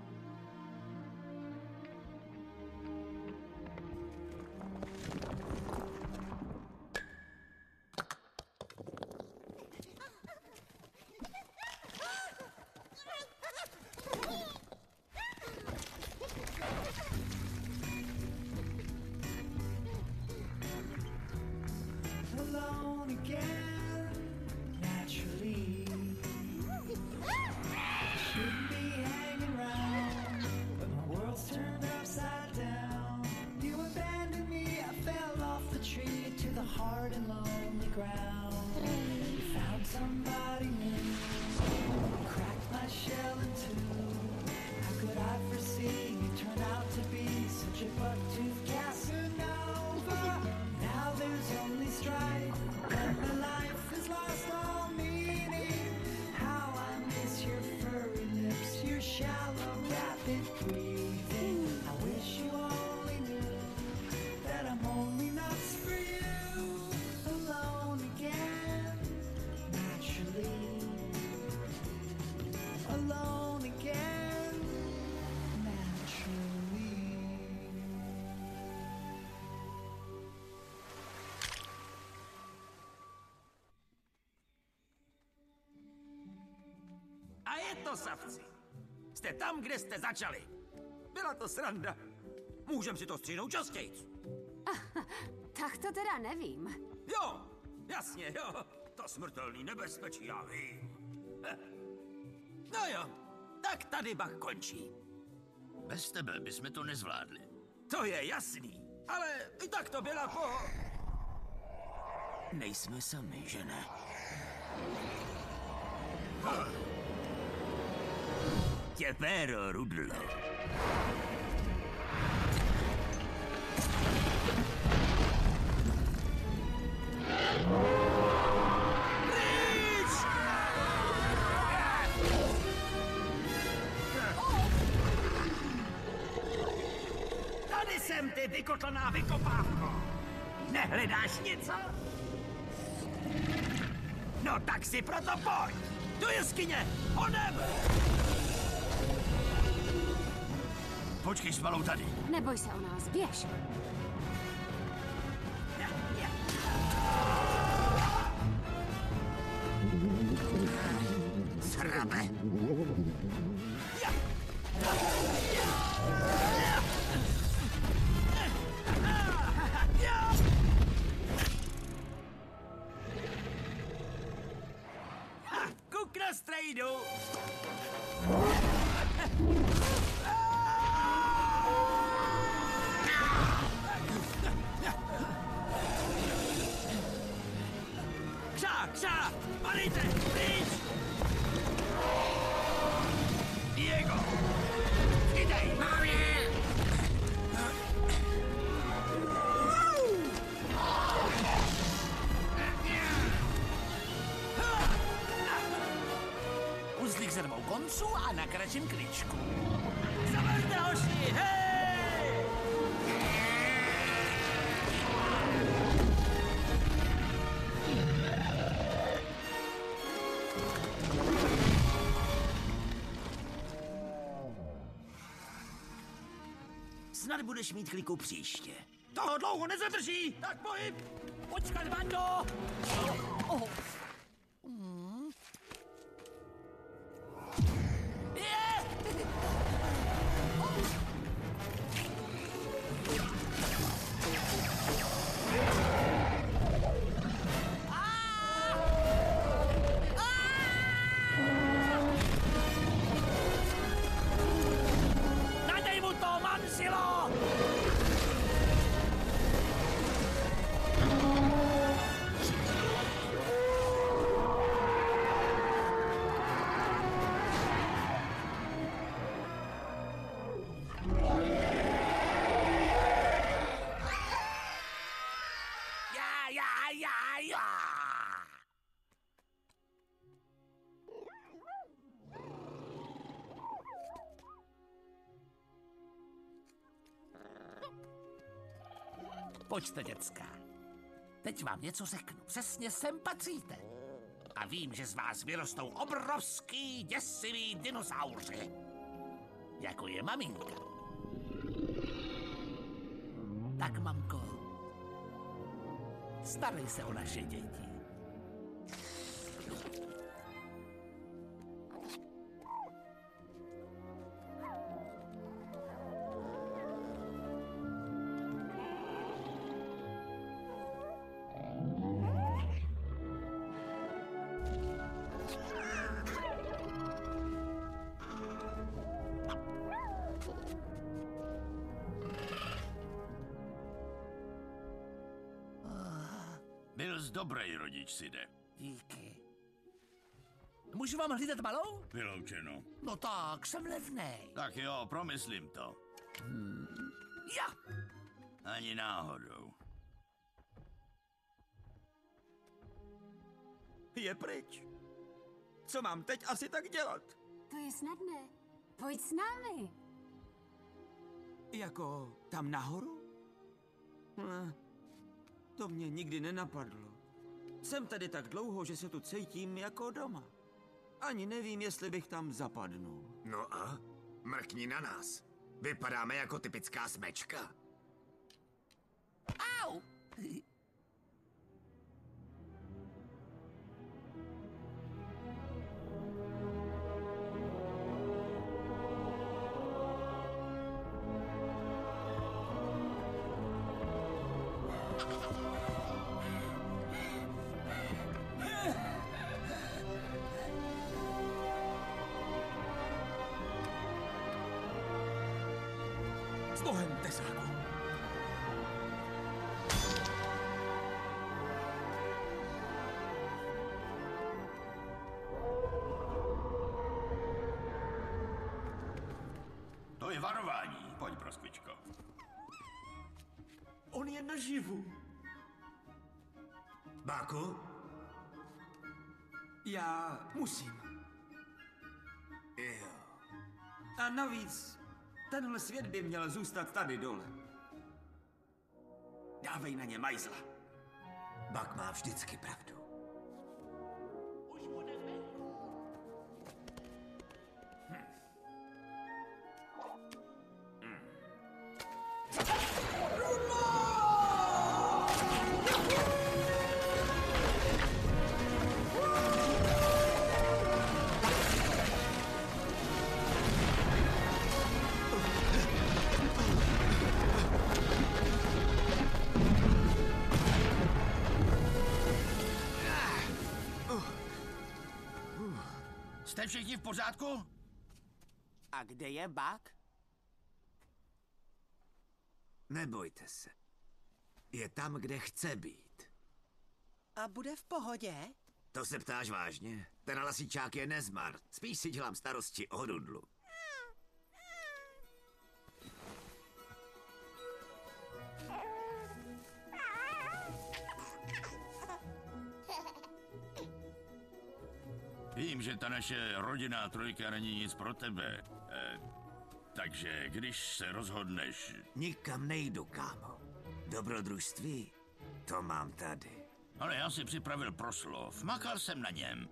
S7: Savci. Jste tam, kde jste začali. Byla to sranda. Můžem si to stříhnout častěji.
S4: Tak to teda nevím.
S7: Jo, jasně, jo. To smrtelný nebezpečí, já vím. No jo, tak tady bach končí.
S3: Bez tebe bychom to nezvládli.
S7: To je jasný. Ale i tak to byla po... Nejsme sami, že ne? Těpéro, Rudlo. Pryč! Tady jsem, ty vykotlaná vykopávko. Nehledáš něco? No tak si proto pojď. Do jeskyně, honem!
S3: Počkej s malou tady.
S4: Neboj se o nás, běž.
S5: konců a na kratším kličku.
S7: Zaberte hoši, hej! Snad budeš mít kliku příště. Toho dlouho nezadrží! Tak pohyb!
S5: Počkat, Vando! Oh. Pojďte, děcka. Teď vám něco řeknu. Přesně sem patříte. A vím, že z vás vyrostou obrovský, děsivý dinosauři. Jako je maminka. Tak, mamko, starej se o naše děti. Vám hlídat malou?
S3: Vyloučeno.
S5: No tak, jsem levnej.
S3: Tak jo, promyslím to.
S5: Ja!
S3: Ani náhodou.
S7: Je pryč. Co mám teď asi tak dělat?
S4: To je snadné. Pojď s námi.
S7: Jako tam nahoru? Ne, to mě nikdy nenapadlo. Jsem tady tak dlouho, že se tu cítím jako doma. Ani nevím, jestli bych tam zapadnul.
S8: No a? Mrkni na nás. Vypadáme jako typická smečka.
S5: Au!
S7: Naživu.
S8: Báku?
S7: Já musím.
S8: Jo.
S7: A navíc, tenhle svět by měl zůstat tady dole. Dávej na ně majzla.
S8: Bak má vždycky pravdu.
S3: Jste všichni v pořádku?
S2: A kde je Bak?
S8: Nebojte se. Je tam, kde chce být.
S2: A bude v pohodě?
S8: To se ptáš vážně? Ten lasičák je nezmar. Spíš si dělám starosti o Dudlu.
S3: Vím, že ta naše rodinná trojka není nic pro tebe. Eh, takže když se rozhodneš...
S8: Nikam nejdu, kámo. Dobrodružství, to mám tady.
S3: Ale já si připravil proslov. Makal jsem na něm.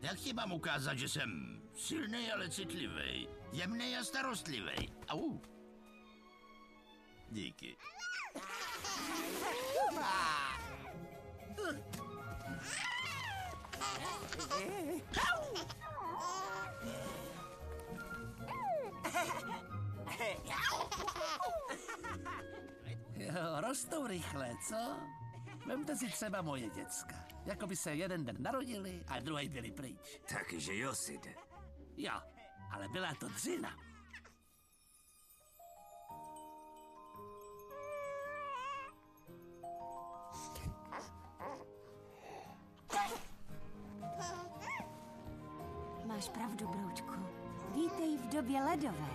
S3: Jak ti mám ukázat, že jsem silný, ale citlivý, jemný a starostlivý? Au. Díky.
S5: Jo, rostou rychle, co? Vemte si třeba moje děcka. Jako by se jeden den narodili a druhý byli pryč.
S8: Takže jo, Side.
S5: Jo, ale byla to dřina.
S4: Máš pravdu, Broučku. Vítej v době ledové.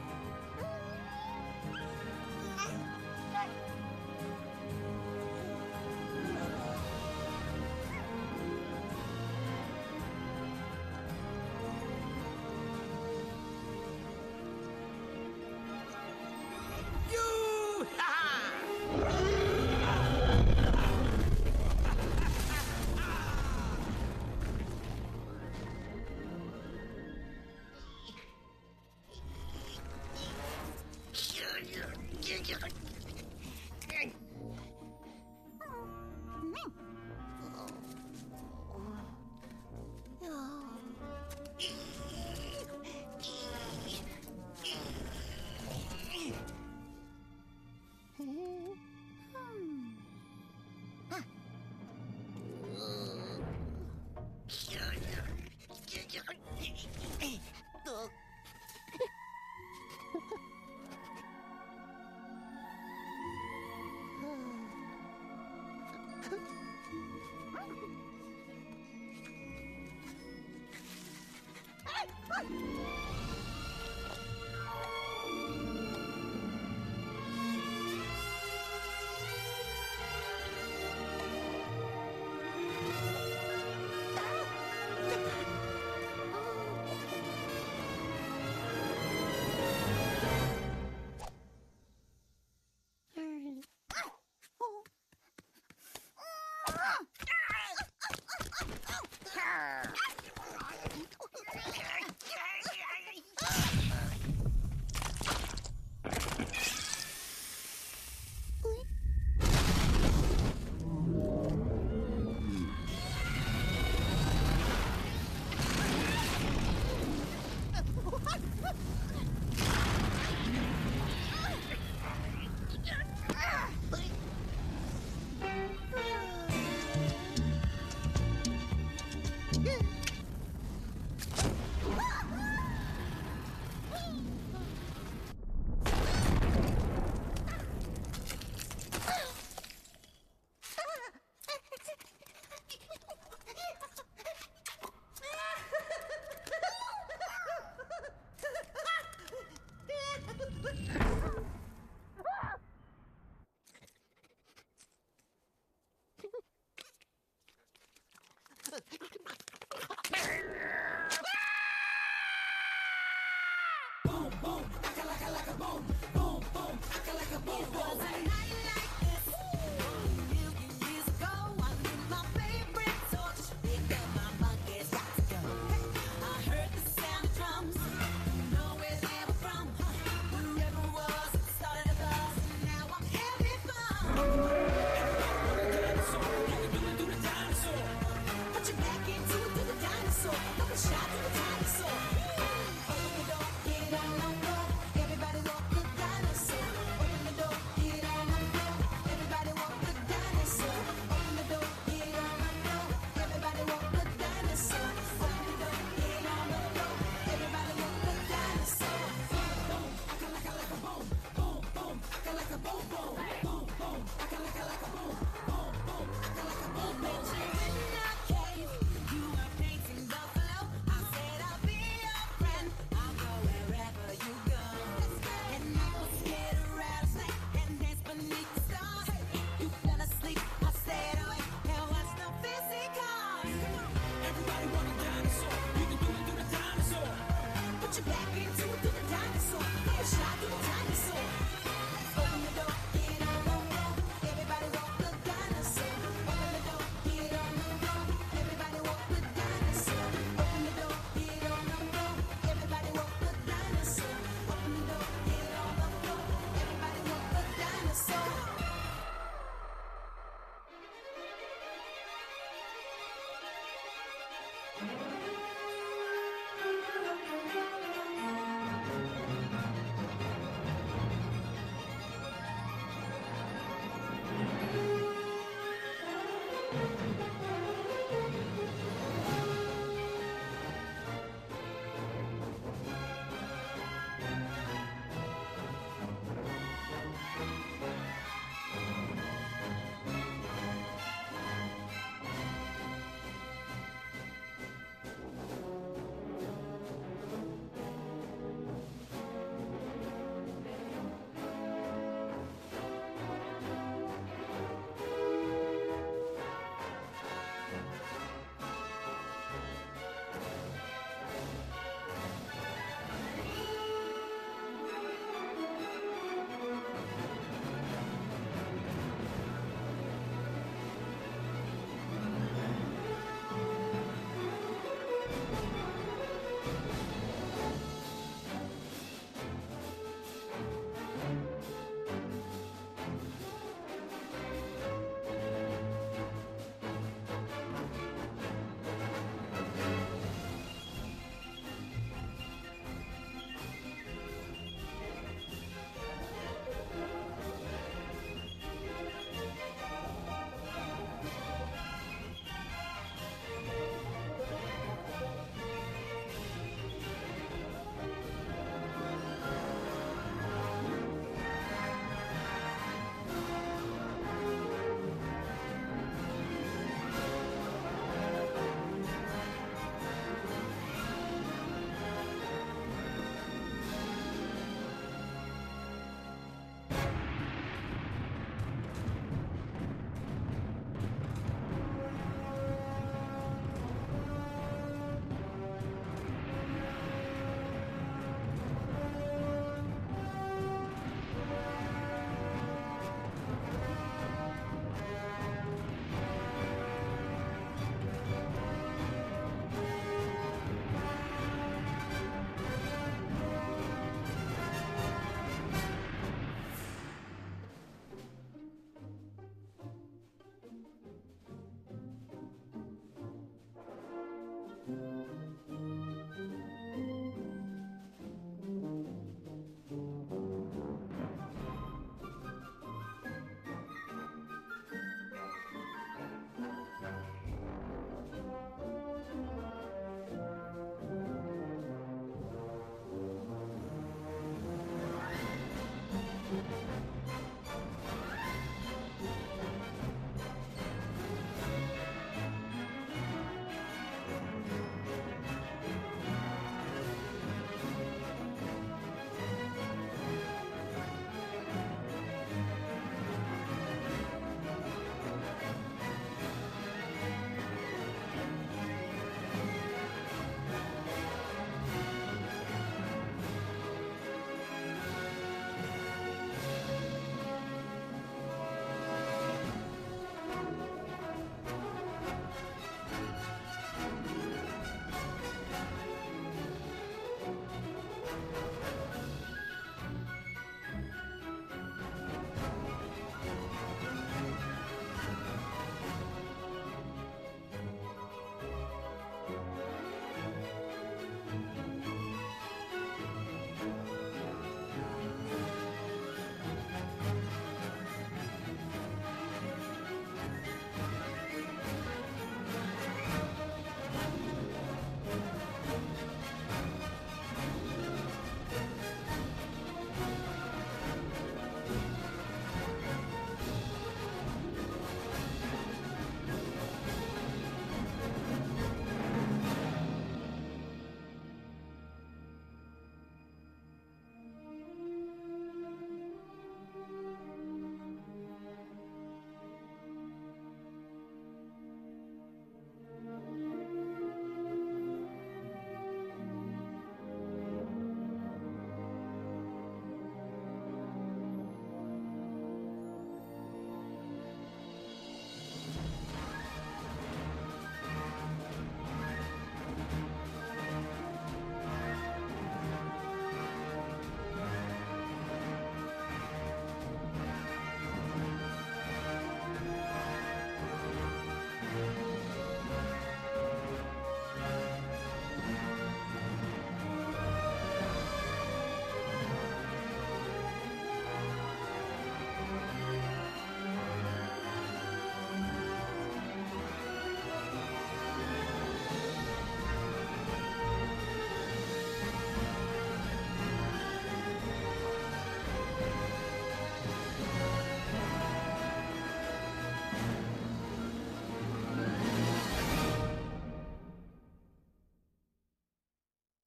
S11: Boom, boom, acalaca, laca, boom, boom, boom, acalaca, boom, boom. そう